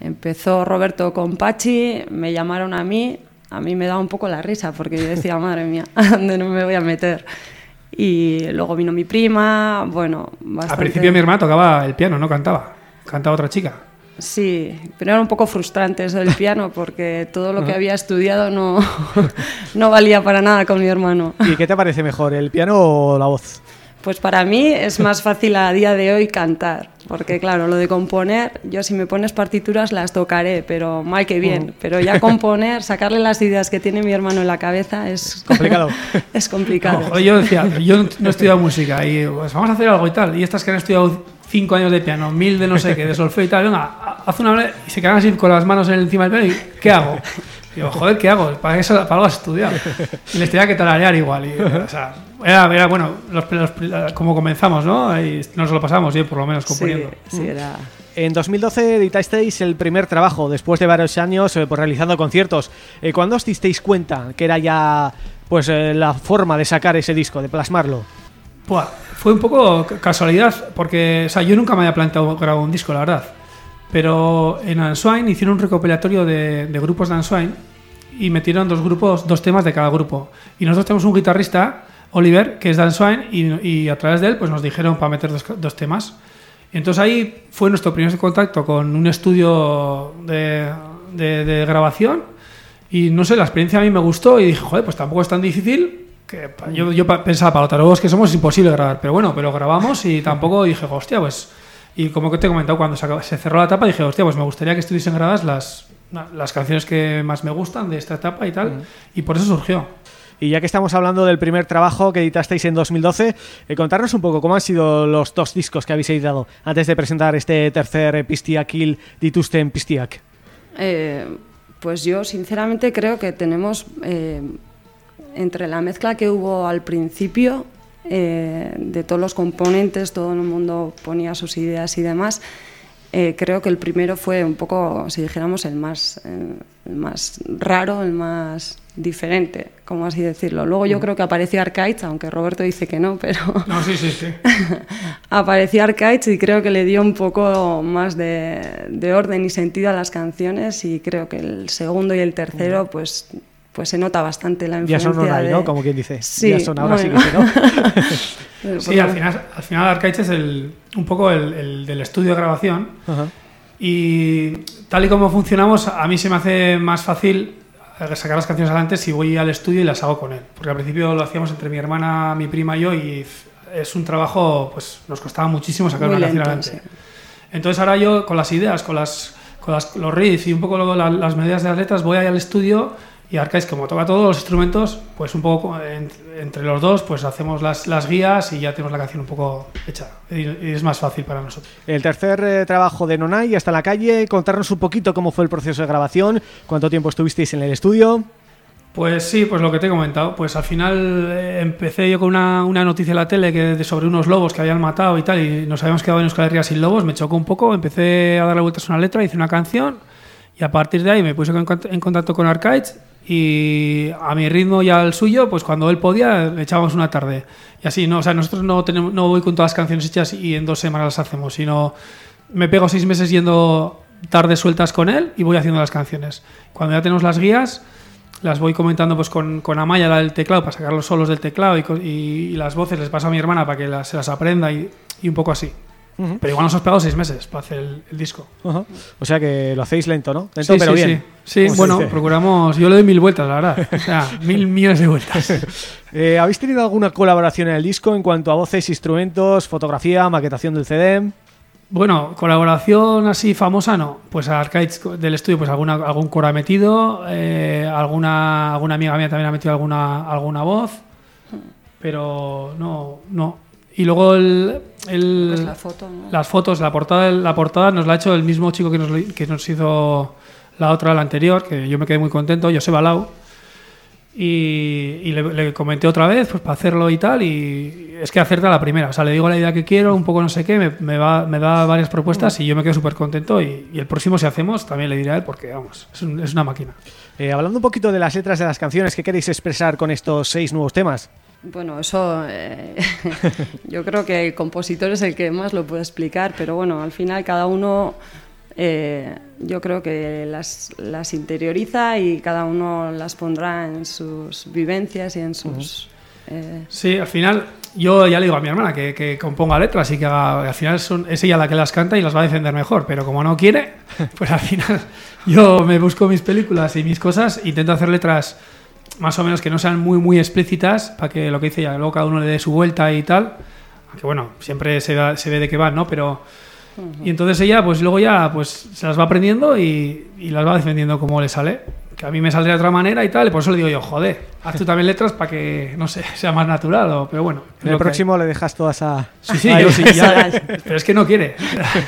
empezó Roberto con Pachi, me llamaron a mí, a mí me daba un poco la risa porque yo decía, *laughs* madre mía, ¿a dónde no me voy a meter? Y luego vino mi prima, bueno, bastante... Al principio mi hermana tocaba el piano, no cantaba. Cantaba otra chica. Sí, pero era un poco frustrante eso del *laughs* piano porque todo lo que había estudiado no, *laughs* no valía para nada con mi hermano. ¿Y qué te parece mejor, el piano o la voz? Pues para mí es más fácil a día de hoy cantar, porque claro, lo de componer, yo si me pones partituras las tocaré, pero mal que bien, pero ya componer, sacarle las ideas que tiene mi hermano en la cabeza es Complicado. *laughs* es complicado. No, yo decía, yo no he estudiado música y pues vamos a hacer algo y tal. Y estas que han estudiado cinco años de piano, mil de no sé qué, de solfeo y tal, venga, ha- haz una y se quedan así con las manos encima del piano y ¿qué hago? Digo, joder, ¿qué hago? ¿Para eso para algo has estudiado? Y les tenía que tararear igual. Y, o sea, era, era, bueno, los, los- como comenzamos, ¿no? Ahí nos lo pasamos bien, por lo menos, Sí, componiendo. sí, era... En 2012 editasteis el primer trabajo, después de varios años eh, pues, realizando conciertos. Eh, ¿Cuándo os disteis cuenta que era ya pues eh, la forma de sacar ese disco, de plasmarlo? Buah, fue un poco ca- casualidad, porque o sea, yo nunca me había planteado grabar un disco, la verdad. Pero en Answine hicieron un recopilatorio de, de grupos de Answine y metieron dos grupos, dos temas de cada grupo. Y nosotros tenemos un guitarrista, Oliver, que es de Answine, y, y a través de él pues nos dijeron para meter dos, dos temas. Entonces ahí fue nuestro primer contacto con un estudio de, de- de grabación. Y no sé, la experiencia a mí me gustó y dije, joder, pues tampoco es tan difícil que yo, yo pensaba, para lo tarugos que somos es imposible grabar, pero bueno, pero grabamos y tampoco dije, hostia, pues... Y como que te he comentado, cuando se, acabó- se cerró la etapa dije, hostia, pues me gustaría que estuviesen grabadas las, las canciones que más me gustan de esta etapa y tal, y por eso surgió. Y ya que estamos hablando del primer trabajo que editasteis en 2012, eh, contarnos un poco cómo han sido los dos discos que habéis editado antes de presentar este tercer Pistiakil Ditusten Pistiak. Eh, pues yo sinceramente creo que tenemos eh, entre la mezcla que hubo al principio eh, de todos los componentes, todo el mundo ponía sus ideas y demás. eh, creo que el primero fue un poco, si dijéramos, el más, eh, el más raro, el más diferente, como así decirlo. Luego yo creo que apareció Arcades, aunque Roberto dice que no, pero No, sí, sí, sí. *laughs* apareció Arcades y creo que le dio un poco más de, de orden y sentido a las canciones y creo que el segundo y el tercero pues pues se nota bastante la Ya influencia son Onai, de... ¿no? Como quien dice. Sí, Ya son ahora bueno. sí que sí, ¿no? *laughs* Sí, al final, al final Arcaiz es el, un poco el, el del estudio de grabación Ajá. y tal y como funcionamos, a mí se me hace más fácil eh, sacar las canciones adelante si voy al estudio y las hago con él. Porque al principio lo hacíamos entre mi hermana, mi prima y yo y es un trabajo, pues nos costaba muchísimo sacar Muy una canción adelante. Entonces ahora yo con las ideas, con las, con las- los riffs y un poco luego la- las medidas de las letras voy ahí al estudio y Arcais como toca todos los instrumentos, pues un poco en- entre los dos pues hacemos las, las guías y ya tenemos la canción un poco hecha y, y es más fácil para nosotros. El tercer eh, trabajo de está en la calle. Contarnos un poquito cómo fue el proceso de grabación, cuánto tiempo estuvisteis en el estudio. Pues sí, pues lo que te he comentado. Pues al final eh, empecé yo con una, una noticia en la tele que de sobre unos lobos que habían matado y tal, y nos habíamos quedado en Euskal Herria sin lobos, me chocó un poco, empecé a darle vueltas a una letra, hice una canción, y a partir de ahí me puse en contacto con Arcades, y a mi ritmo y al suyo, pues cuando él podía, le echábamos una tarde. Y así, no, o sea, nosotros no, tenemos, no voy con todas las canciones hechas y en dos semanas las hacemos, sino me pego seis meses yendo tardes sueltas con él y voy haciendo las canciones. Cuando ya tenemos las guías, las voy comentando pues con, con Amaya, la del teclado, para sacar los solos del teclado y, y- y las voces les paso a mi hermana para que las- se las aprenda y, y un poco así. Pero igual nos has pegado seis meses para hacer el, el disco. O sea que lo hacéis lento, ¿no? Lento Sí, pero sí, bien. sí. Bueno, dice. procuramos. Yo le doy mil vueltas, la verdad. O sea, *laughs* mil millones de vueltas. *laughs* Eh, ¿Habéis tenido alguna colaboración en el disco en cuanto a voces, instrumentos, fotografía, maquetación del CD? Bueno, colaboración así famosa no. Pues a Arcades del estudio, pues alguna, algún coro ha metido, eh, alguna, alguna amiga mía también ha metido alguna, alguna voz, pero no, no. Y luego el, el- Pues la foto, ¿no? las fotos, la portada, la portada nos la ha hecho el mismo chico que nos, que nos hizo la otra, la anterior, que yo me quedé muy contento, Joseba Lau. Y, y le, le comenté otra vez pues para hacerlo y tal y es que acerta la primera o sea le digo la idea que quiero un poco no sé qué me, me va, me da varias propuestas y yo me quedo súper contento y, y el próximo si hacemos también le diré a él porque vamos es, un- es una máquina Eh, hablando un poquito de las letras de las canciones, ¿qué queréis expresar con estos seis nuevos temas? Bueno, eso eh, *laughs* yo creo que el compositor es el que más lo puede explicar, pero bueno, al final cada uno eh, yo creo que las, las interioriza y cada uno las pondrá en sus vivencias y en sus... eh, Sí, al final yo ya le digo a mi hermana que, que componga letras y que haga, al final son- es ella la que las canta y las va a defender mejor, pero como no quiere, *laughs* pues al final *laughs* yo me busco mis películas y mis cosas, intento hacer letras más o menos que no sean muy muy explícitas para que lo que dice ella, luego cada uno le dé su vuelta y tal, aunque bueno, siempre se, da- se ve de qué van, ¿no? Pero y entonces ella pues luego ya pues se las va aprendiendo y, y las va defendiendo como le sale. Que a mí me saldría de otra manera y tal, y por eso le digo yo, joder, haz tú también letras para que, no sé, *laughs* sea más natural, o- pero bueno. En el próximo le dejas todas a... Sí, sí, yo sí, ya, pero es que no quiere.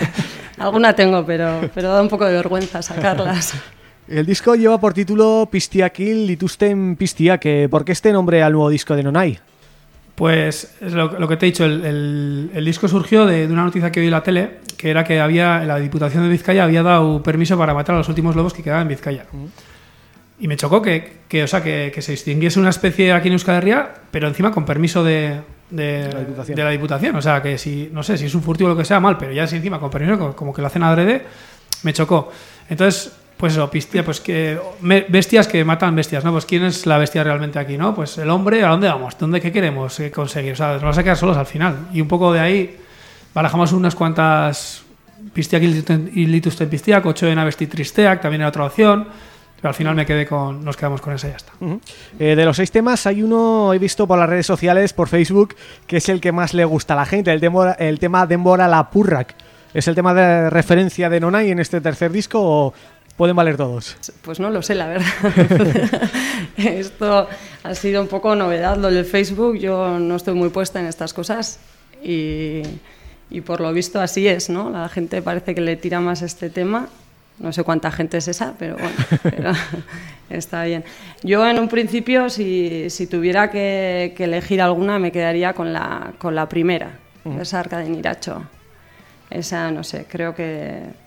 *laughs* alguna tengo, pero, pero da un poco de vergüenza sacarlas. *laughs* El disco lleva por título Pistiakil Litusten Pistiak. ¿Por qué este nombre al nuevo disco de Nonai? Pues es lo, lo que te he dicho, el, el- el disco surgió de, de una noticia que oí en la tele, que era que había la Diputación de Vizcaya había dado permiso para matar a los últimos lobos que quedaban en Vizcaya. Y me chocó que, que, o sea, que, que se extinguiese una especie aquí en Euskal Herria, pero encima con permiso de, de, La Diputación. de la Diputación. O sea, que si, no sé, si es un furtivo o lo que sea, mal, pero ya si encima con permiso, como, como que lo hacen adrede, me chocó. Entonces, pues eso, pistia, pues que bestias que matan bestias, ¿no? Pues quién es la bestia realmente aquí, ¿no? Pues el hombre, ¿a dónde vamos? ¿Dónde qué queremos eh, conseguir? O sea, nos vamos a quedar solos al final. Y un poco de ahí barajamos unas cuantas Pistiak y Litusten Pistiak, 8 en Avesti Tristeak, también era otra opción. Pero al final me quedé con nos quedamos con esa y ya está. Eh, de los seis temas hay uno, he visto por las redes sociales, por Facebook, que es el que más le gusta a la gente, el, tema el tema Dembora la Purrak. ¿Es el tema de referencia de Nonai en este tercer disco o pueden valer todos? Pues no lo sé, la verdad. *laughs* Esto ha sido un poco novedad lo del Facebook. Yo no estoy muy puesta en estas cosas y, y por lo visto así es, ¿no? La gente parece que le tira más este tema. No sé cuánta gente es esa, pero bueno, *laughs* pero *laughs* está bien. Yo en un principio, si, si tuviera que, que elegir alguna, me quedaría con la, con la primera, esa arca de Niracho. Esa, no sé, creo que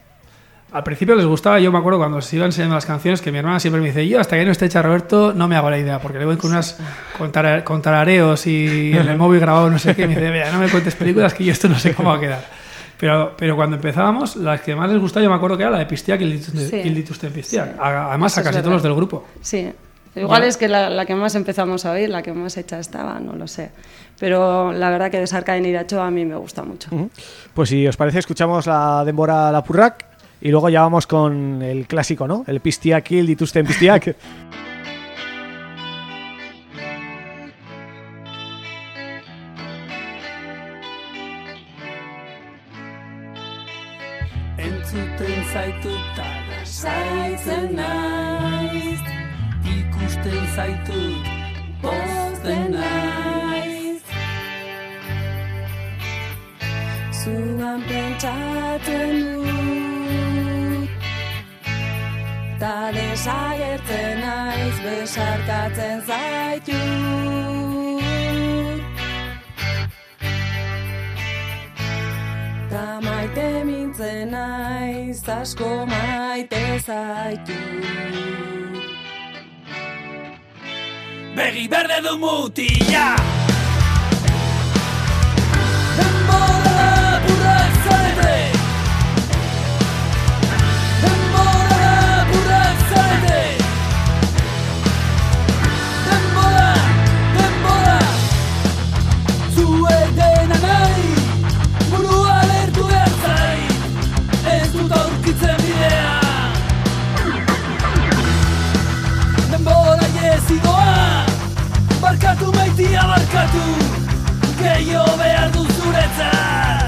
Al principio les gustaba, yo me acuerdo cuando se iban enseñando las canciones, que mi hermana siempre me dice, yo hasta que no esté hecha Roberto no me hago la idea, porque le voy con unas con, tara- con tarareos y en el móvil grabado no sé qué, y me dice, vea, no me cuentes películas que yo esto no sé cómo va a quedar. Pero, pero cuando empezábamos, las que más les gustaba yo me acuerdo que era la de Pistiak y el Sí. Pistiak. Sí. A- Además Eso a casi todos los del grupo. Sí, igual Ya. es que la, la que más empezamos a oír, la que más hecha estaba, no lo sé. Pero la verdad que Desarca de Niracho a mí me gusta mucho. Pues si os parece, escuchamos la Dembora la Purrak y luego ya vamos con el clásico, ¿no? El Pistiak el Ditusten Pistiak. *laughs* Entzuten zaitut ala saitzen naiz Ikusten zaitut pozten naiz Zugan pentsatzen dut Ta desagertzen naiz besarkatzen zaitut Ta maite mintzen naiz asko maite zaitut Begi berde du mutila barkatu Gehiago behar du zuretzat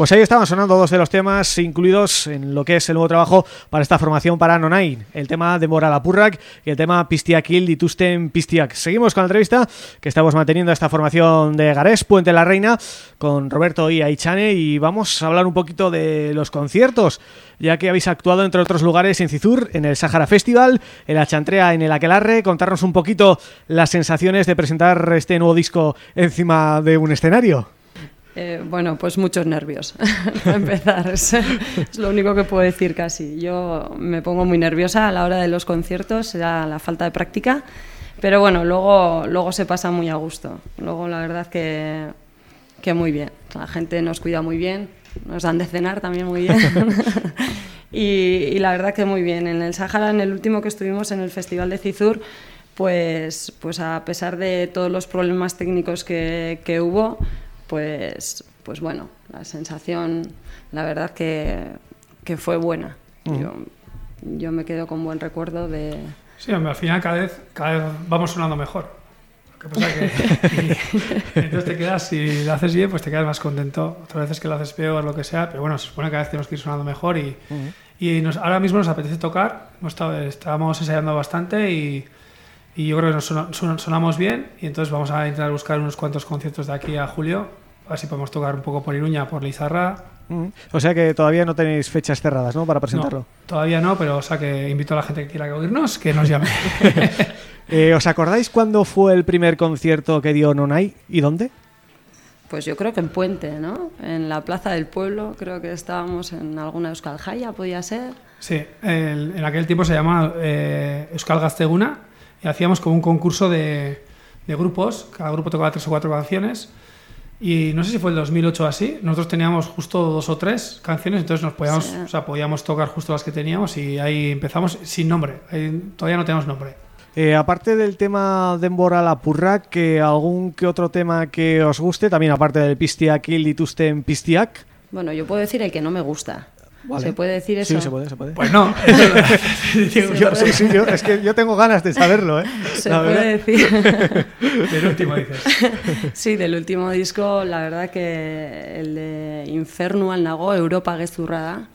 Pues ahí estaban sonando dos de los temas incluidos en lo que es el nuevo trabajo para esta formación para Nonain. El tema de Mora Purrak y el tema Pistiakil Ditusten Pistiak. Seguimos con la entrevista que estamos manteniendo esta formación de Garés, Puente la Reina, con Roberto y Aichane y vamos a hablar un poquito de los conciertos, ya que habéis actuado entre otros lugares en Cizur, en el Sahara Festival, en la Chantrea, en el Aquelarre, contarnos un poquito las sensaciones de presentar este nuevo disco encima de un escenario. Eh, bueno, pues muchos nervios, *laughs* para empezar. Es, es lo único que puedo decir casi. Yo me pongo muy nerviosa a la hora de los conciertos, ya la falta de práctica, pero bueno, luego, luego se pasa muy a gusto. Luego la verdad que, que muy bien. La gente nos cuida muy bien, nos dan de cenar también muy bien. *laughs* y, y la verdad que muy bien. En el Sahara, en el último que estuvimos en el Festival de Cizur, pues, pues a pesar de todos los problemas técnicos que, que hubo, pues, pues bueno, la sensación, la verdad que, que fue buena. Yo, yo me quedo con buen recuerdo de... Sí, hombre, al final cada vez, cada vez vamos sonando mejor. Lo que pasa que *laughs* y- entonces te quedas, si lo haces bien, pues te quedas más contento. Otras veces que lo haces peor, lo que sea, pero bueno, se supone que cada vez tenemos que ir sonando mejor y, y nos- ahora mismo nos apetece tocar. Hemos estado, estábamos ensayando bastante y, y yo creo que nos sona- son- sonamos bien y entonces vamos a intentar buscar unos cuantos conciertos de aquí a julio, a ver si podemos tocar un poco por Iruña, por Lizarra. O sea que todavía no tenéis fechas cerradas, ¿no? Para presentarlo. No, todavía no, pero o sea que invito a la gente que quiera oírnos que nos llame. *laughs* Eh, ¿Os acordáis cuándo fue el primer concierto que dio Nonai y dónde? Pues yo creo que en Puente, ¿no? En la Plaza del Pueblo, creo que estábamos en alguna Euskal Jaya, podía ser. Sí, el- en aquel tiempo se llamaba eh, Euskal Gazteguna y hacíamos como un concurso de, de grupos, cada grupo tocaba tres o cuatro canciones y no sé si fue el 2008 o así, nosotros teníamos justo dos o tres canciones, entonces nos podíamos, Sí. o sea, podíamos tocar justo las que teníamos y ahí empezamos sin nombre, ahí todavía no tenemos nombre. Eh, aparte del tema de Embora la Purra, que algún que otro tema que os guste, también aparte del Pistiak y Litusten Pistiak. Bueno, yo puedo decir el que no me gusta. Vale. ¿Se puede decir eso? Sí, se puede, se puede. Pues no, *laughs* Yo- yo- sí, sí, yo- es que yo tengo ganas de saberlo, ¿eh? Se La puede verdad. decir. *laughs* del último dices. *laughs* Sí, del último disco, la verdad que el de Inferno al Nago, Europa Gezurrada,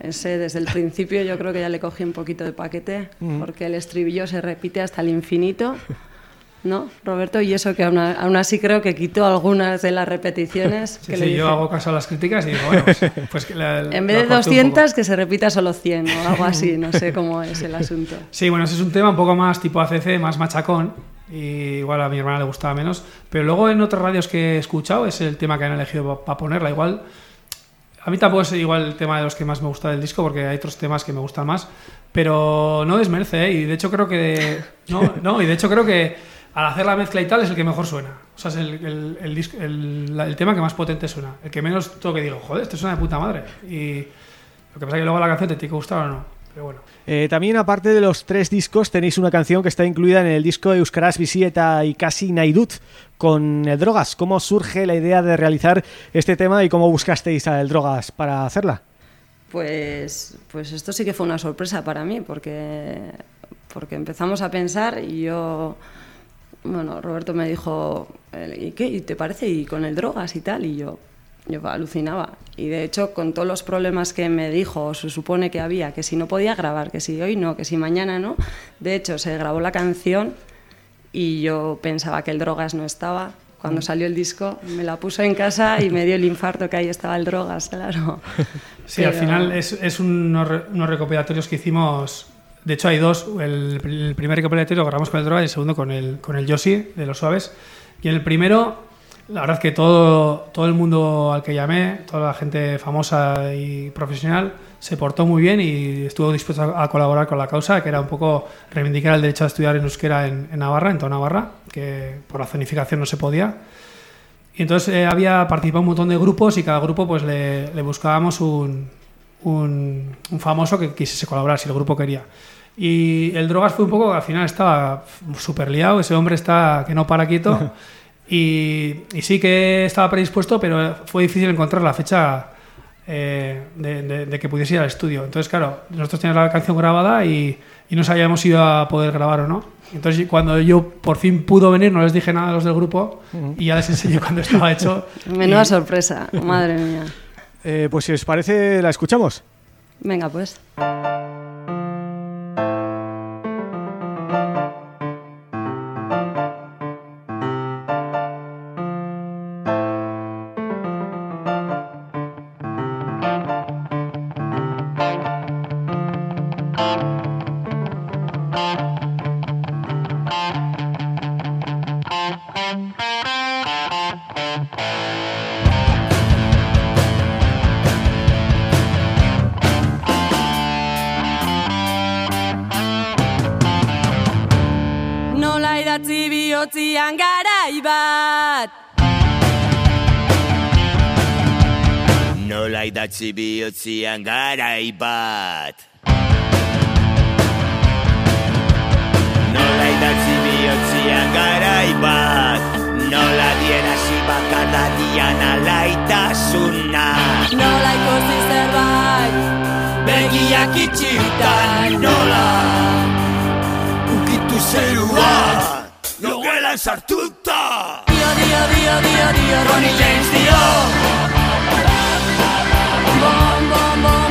ese desde el principio yo creo que ya le cogí un poquito de paquete, porque el estribillo se repite hasta el infinito. ¿No, Roberto? Y eso que aún, aún así creo que quitó algunas de las repeticiones. Sí, que sí, le yo dije. hago caso a las críticas y digo, bueno, pues, *laughs* pues que la- En vez de acorto un 200, poco. que se repita solo 100 o algo así, no sé cómo es el asunto. Sí, bueno, ese es un tema un poco más tipo ACC, más machacón. Y igual a mi hermana le gustaba menos. Pero luego en otras radios que he escuchado es el tema que han elegido para ponerla. Igual. A mí tampoco es igual el tema de los que más me gusta del disco, porque hay otros temas que me gustan más. Pero no desmerece, ¿eh? Y de hecho creo que. No, no, y de hecho creo que al hacer la mezcla y tal es el que mejor suena. O sea, es el, el, el tema que más potente suena. El que menos todo que digo, joder, esto suena de puta madre. Y lo que pasa es que luego la canción te tiene que gustar o no. Pero bueno. Eh, también, aparte de los tres discos, tenéis una canción que está incluida en el disco Euskaraz Visieta y Casi Naidut con el Drogas. ¿Cómo surge la idea de realizar este tema y cómo buscasteis a el Drogas para hacerla? Pues, pues esto sí que fue una sorpresa para mí, porque, porque empezamos a pensar y yo, bueno, Roberto me dijo, eh, ¿y qué? ¿Y te parece? ¿Y con el drogas y tal? Y yo, yo alucinaba. Y de hecho, con todos los problemas que me dijo, o se supone que había, que si no podía grabar, que si hoy no, que si mañana no, de hecho, se grabó la canción y yo pensaba que el drogas no estaba. Cuando salió el disco, me la puso en casa y me dio el infarto que ahí estaba el drogas, claro. *laughs* Sí, al final es, es unos, unos recopilatorios que hicimos. De hecho, hay dos. El, el primer recopilatorio lo grabamos con el Droga y el segundo con el, con el Yoshi de los Suaves. Y en el primero, la verdad es que todo, todo el mundo al que llamé, toda la gente famosa y profesional, se portó muy bien y estuvo dispuesto a, a colaborar con la causa, que era un poco reivindicar el derecho a estudiar en euskera en, en Navarra, en toda Navarra, que por la zonificación no se podía. Y entonces eh, había participado un montón de grupos y cada grupo pues le, le buscábamos un, un, un famoso que quisiese colaborar si el grupo quería. Y el Drogas fue un poco, al final estaba súper liado, ese hombre está que no para quieto. *laughs* y, y sí que estaba predispuesto, pero fue difícil encontrar la fecha eh, de, de- de que pudiese ir al estudio. Entonces, claro, nosotros teníamos la canción grabada y, y no sabíamos si iba a poder grabar o no. Entonces, cuando yo por fin pudo venir, no les dije nada a los del grupo y ya les enseñé cuando estaba *laughs* hecho. Menuda Y- sorpresa, madre mía. Eh, pues si os parece, la escuchamos. Venga, pues. Nola idatzi bihotzian garai bat? Nola idatzi bihotzian garai bat? Nola idatzi bihotzian garai bat. Nola dienasi bakarra dian alaitasuna Nola ikusi zerbait Begiak itxiutan nola. Ukitu zerua Logelan sartuta. Dio, dio, dio, dio, dio. Ronnie James dio. Bom, bom, bom,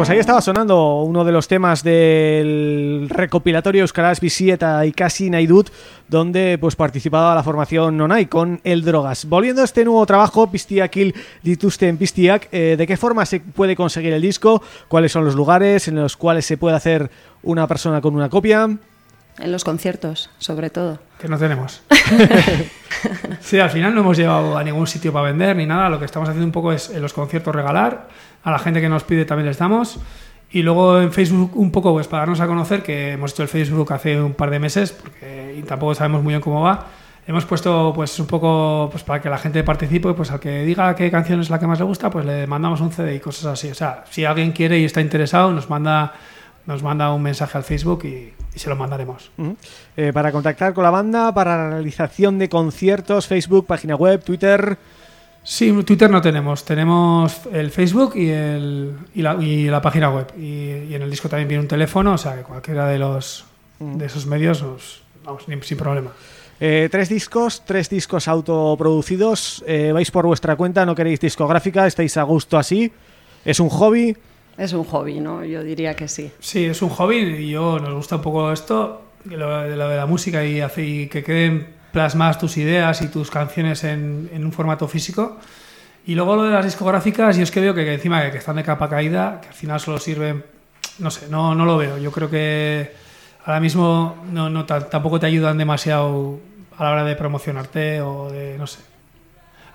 Pues ahí estaba sonando uno de los temas del recopilatorio Euskaraz Bisieta y Casi Naidut, donde pues participaba la formación Nonai con El Drogas. Volviendo a este nuevo trabajo, Pistiakil Dituzten Pistiak, eh, ¿de qué forma se puede conseguir el disco? ¿Cuáles son los lugares en los cuales se puede hacer una persona con una copia? En los conciertos, sobre todo. Que no tenemos. *laughs* sí, al final no hemos llevado a ningún sitio para vender ni nada. Lo que estamos haciendo un poco es en los conciertos regalar. A la gente que nos pide también les damos. Y luego en Facebook un poco pues para darnos a conocer, que hemos hecho el Facebook hace un par de meses, porque y tampoco sabemos muy bien cómo va. Hemos puesto pues un poco pues para que la gente participe, pues al que diga qué canción es la que más le gusta, pues le mandamos un CD y cosas así. O sea, si alguien quiere y está interesado, nos manda nos manda un mensaje al Facebook y, y se lo mandaremos. Eh, para contactar con la banda, para la realización de conciertos, Facebook, página web, Twitter... Sí, Twitter no tenemos. Tenemos el Facebook y, el, y, la, y la página web. Y, y en el disco también viene un teléfono, o sea que cualquiera de los de esos medios, nos, vamos, sin problema. Eh, tres discos, tres discos autoproducidos, eh, vais por vuestra cuenta, no queréis discográfica, estáis a gusto así, es un hobby, Es un hobby, ¿no? Yo diría que sí. Sí, es un hobby y yo nos gusta un poco esto, lo, de lo de la música y, hace, y que queden plasmadas tus ideas y tus canciones en, en un formato físico. Y luego lo de las discográficas, yo es que veo que, que encima que, que están de capa caída, que al final solo sirven, no sé, no, no lo veo. Yo creo que ahora mismo no, no, ta- tampoco te ayudan demasiado a la hora de promocionarte o de, no sé.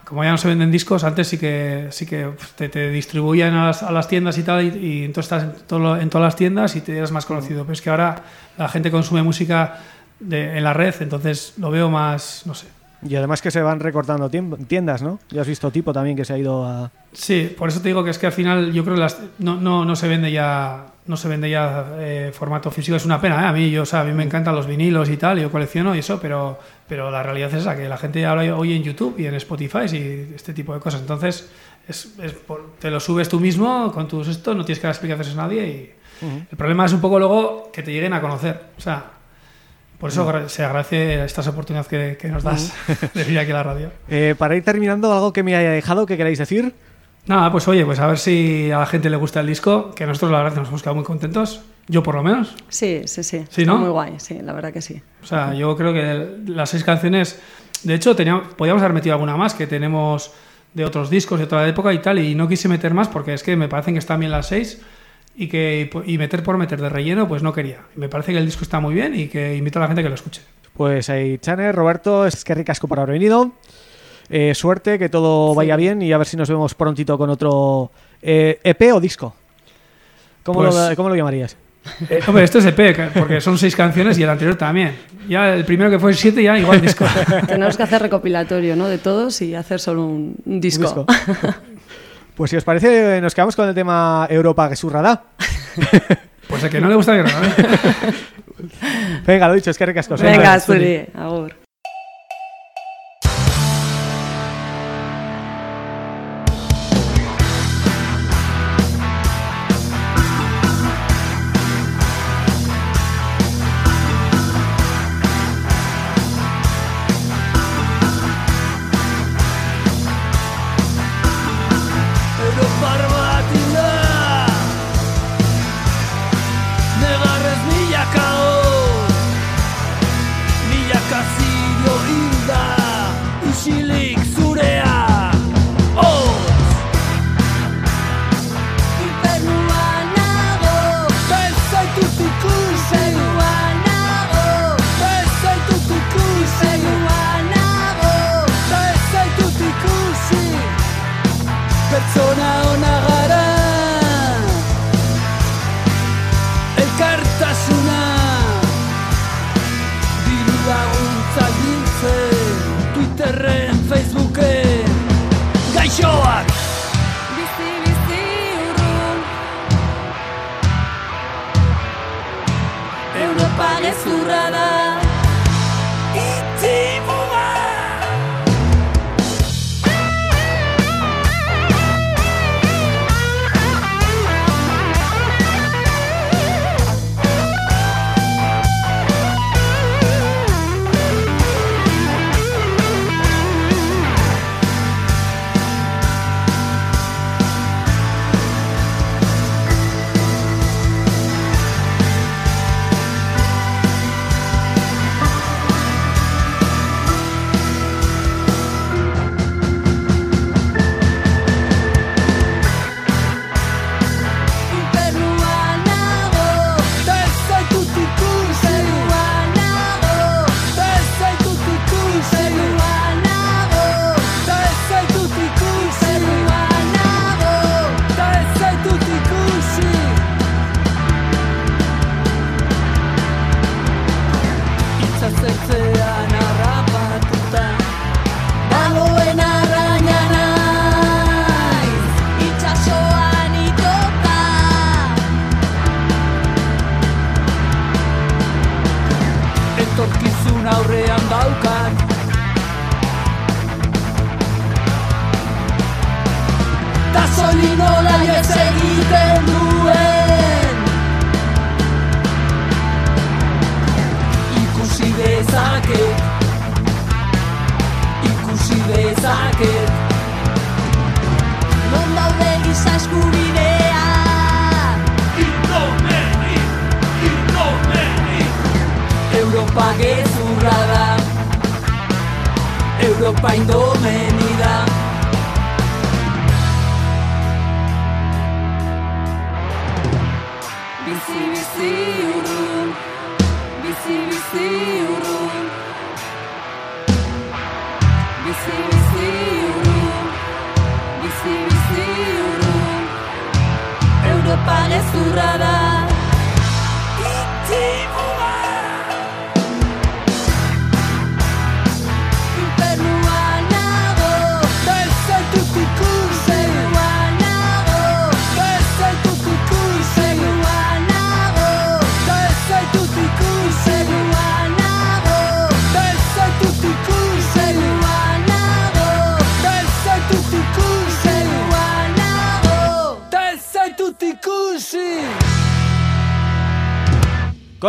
Como ya no se venden discos, antes sí que sí que pues, te, te distribuían a las, a las tiendas y tal, y, y entonces estás en, todo en todas las tiendas y te eres más conocido. Pero es que ahora la gente consume música de- en la red, entonces lo veo más, no sé. y además que se van recortando tiendas, ¿no? Ya has visto tipo también que se ha ido a... Sí, por eso te digo que es que al final yo creo que las, no, no, no se vende ya no se vende ya eh, formato físico es una pena ¿eh? a mí yo o sea, a mí me encantan los vinilos y tal yo colecciono y eso pero pero la realidad es esa que la gente ahora oye en YouTube y en Spotify y este tipo de cosas entonces es, es por- te lo subes tú mismo con tus esto no tienes que dar explicaciones a nadie y el problema es un poco luego que te lleguen a conocer o sea por eso se agradece estas oportunidades que, que nos das *laughs* de venir aquí a la radio Eh, para ir terminando, algo que me haya dejado, que queráis decir? Nada, pues oye, pues a ver si a la gente le gusta el disco, que nosotros la verdad nos hemos quedado muy contentos, yo por lo menos. Sí, sí, sí. Sí, Está ¿no? muy guay, sí, la verdad que sí. O sea, yo creo que las seis canciones, de hecho, teníamos, podíamos haber metido alguna más que tenemos de otros discos de otra época y tal, y no quise meter más porque es que me parecen que están bien las seis y que y meter por meter de relleno, pues no quería. Me parece que el disco está muy bien y que invito a la gente que lo escuche. Pues ahí, Chane, Roberto, es que ricasco por haber venido. Eh, suerte, que todo vaya bien y a ver si nos vemos prontito con otro eh, EP o disco. ¿Cómo, Pues- lo, cómo lo llamarías? *laughs* Eh, hombre, esto es EP, que- porque son seis canciones y el anterior también. Ya el primero que fue el siete, ya igual disco. *laughs* Tenemos que hacer recopilatorio, ¿no? De todos y hacer solo un, un disco. *laughs* Pues si os parece, nos quedamos con el tema Europa que surrada. *laughs* Pues el que no le gusta ¿eh? *laughs* Venga, lo dicho, es que ricasco. Venga, Zuri, agur.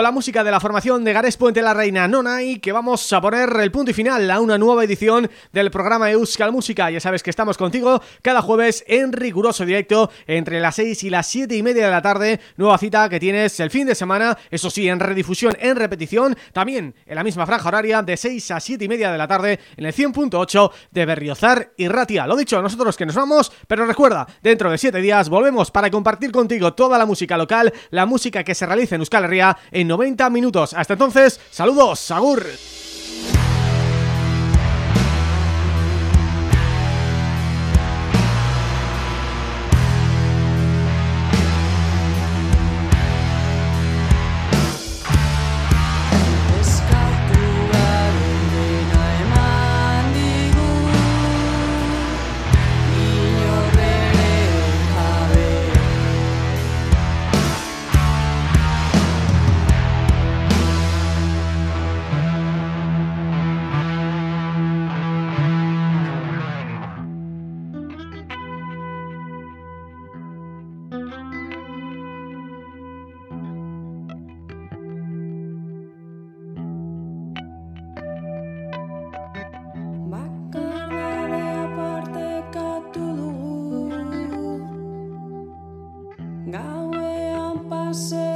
La música de la formación de Gares Puente la Reina Nonai que vamos a poner el punto y final a una nueva edición del programa Euskal Música. Ya sabes que estamos contigo cada jueves en riguroso directo entre las 6 y las 7 y media de la tarde. Nueva cita que tienes el fin de semana, eso sí, en redifusión, en repetición, también en la misma franja horaria de 6 a 7 y media de la tarde en el 100.8 de Berriozar y Ratia. Lo dicho, nosotros que nos vamos, pero recuerda, dentro de 7 días volvemos para compartir contigo toda la música local, la música que se realiza en Euskal Herria en 90 minutos. Hasta entonces, saludos, agur. Gauean pasea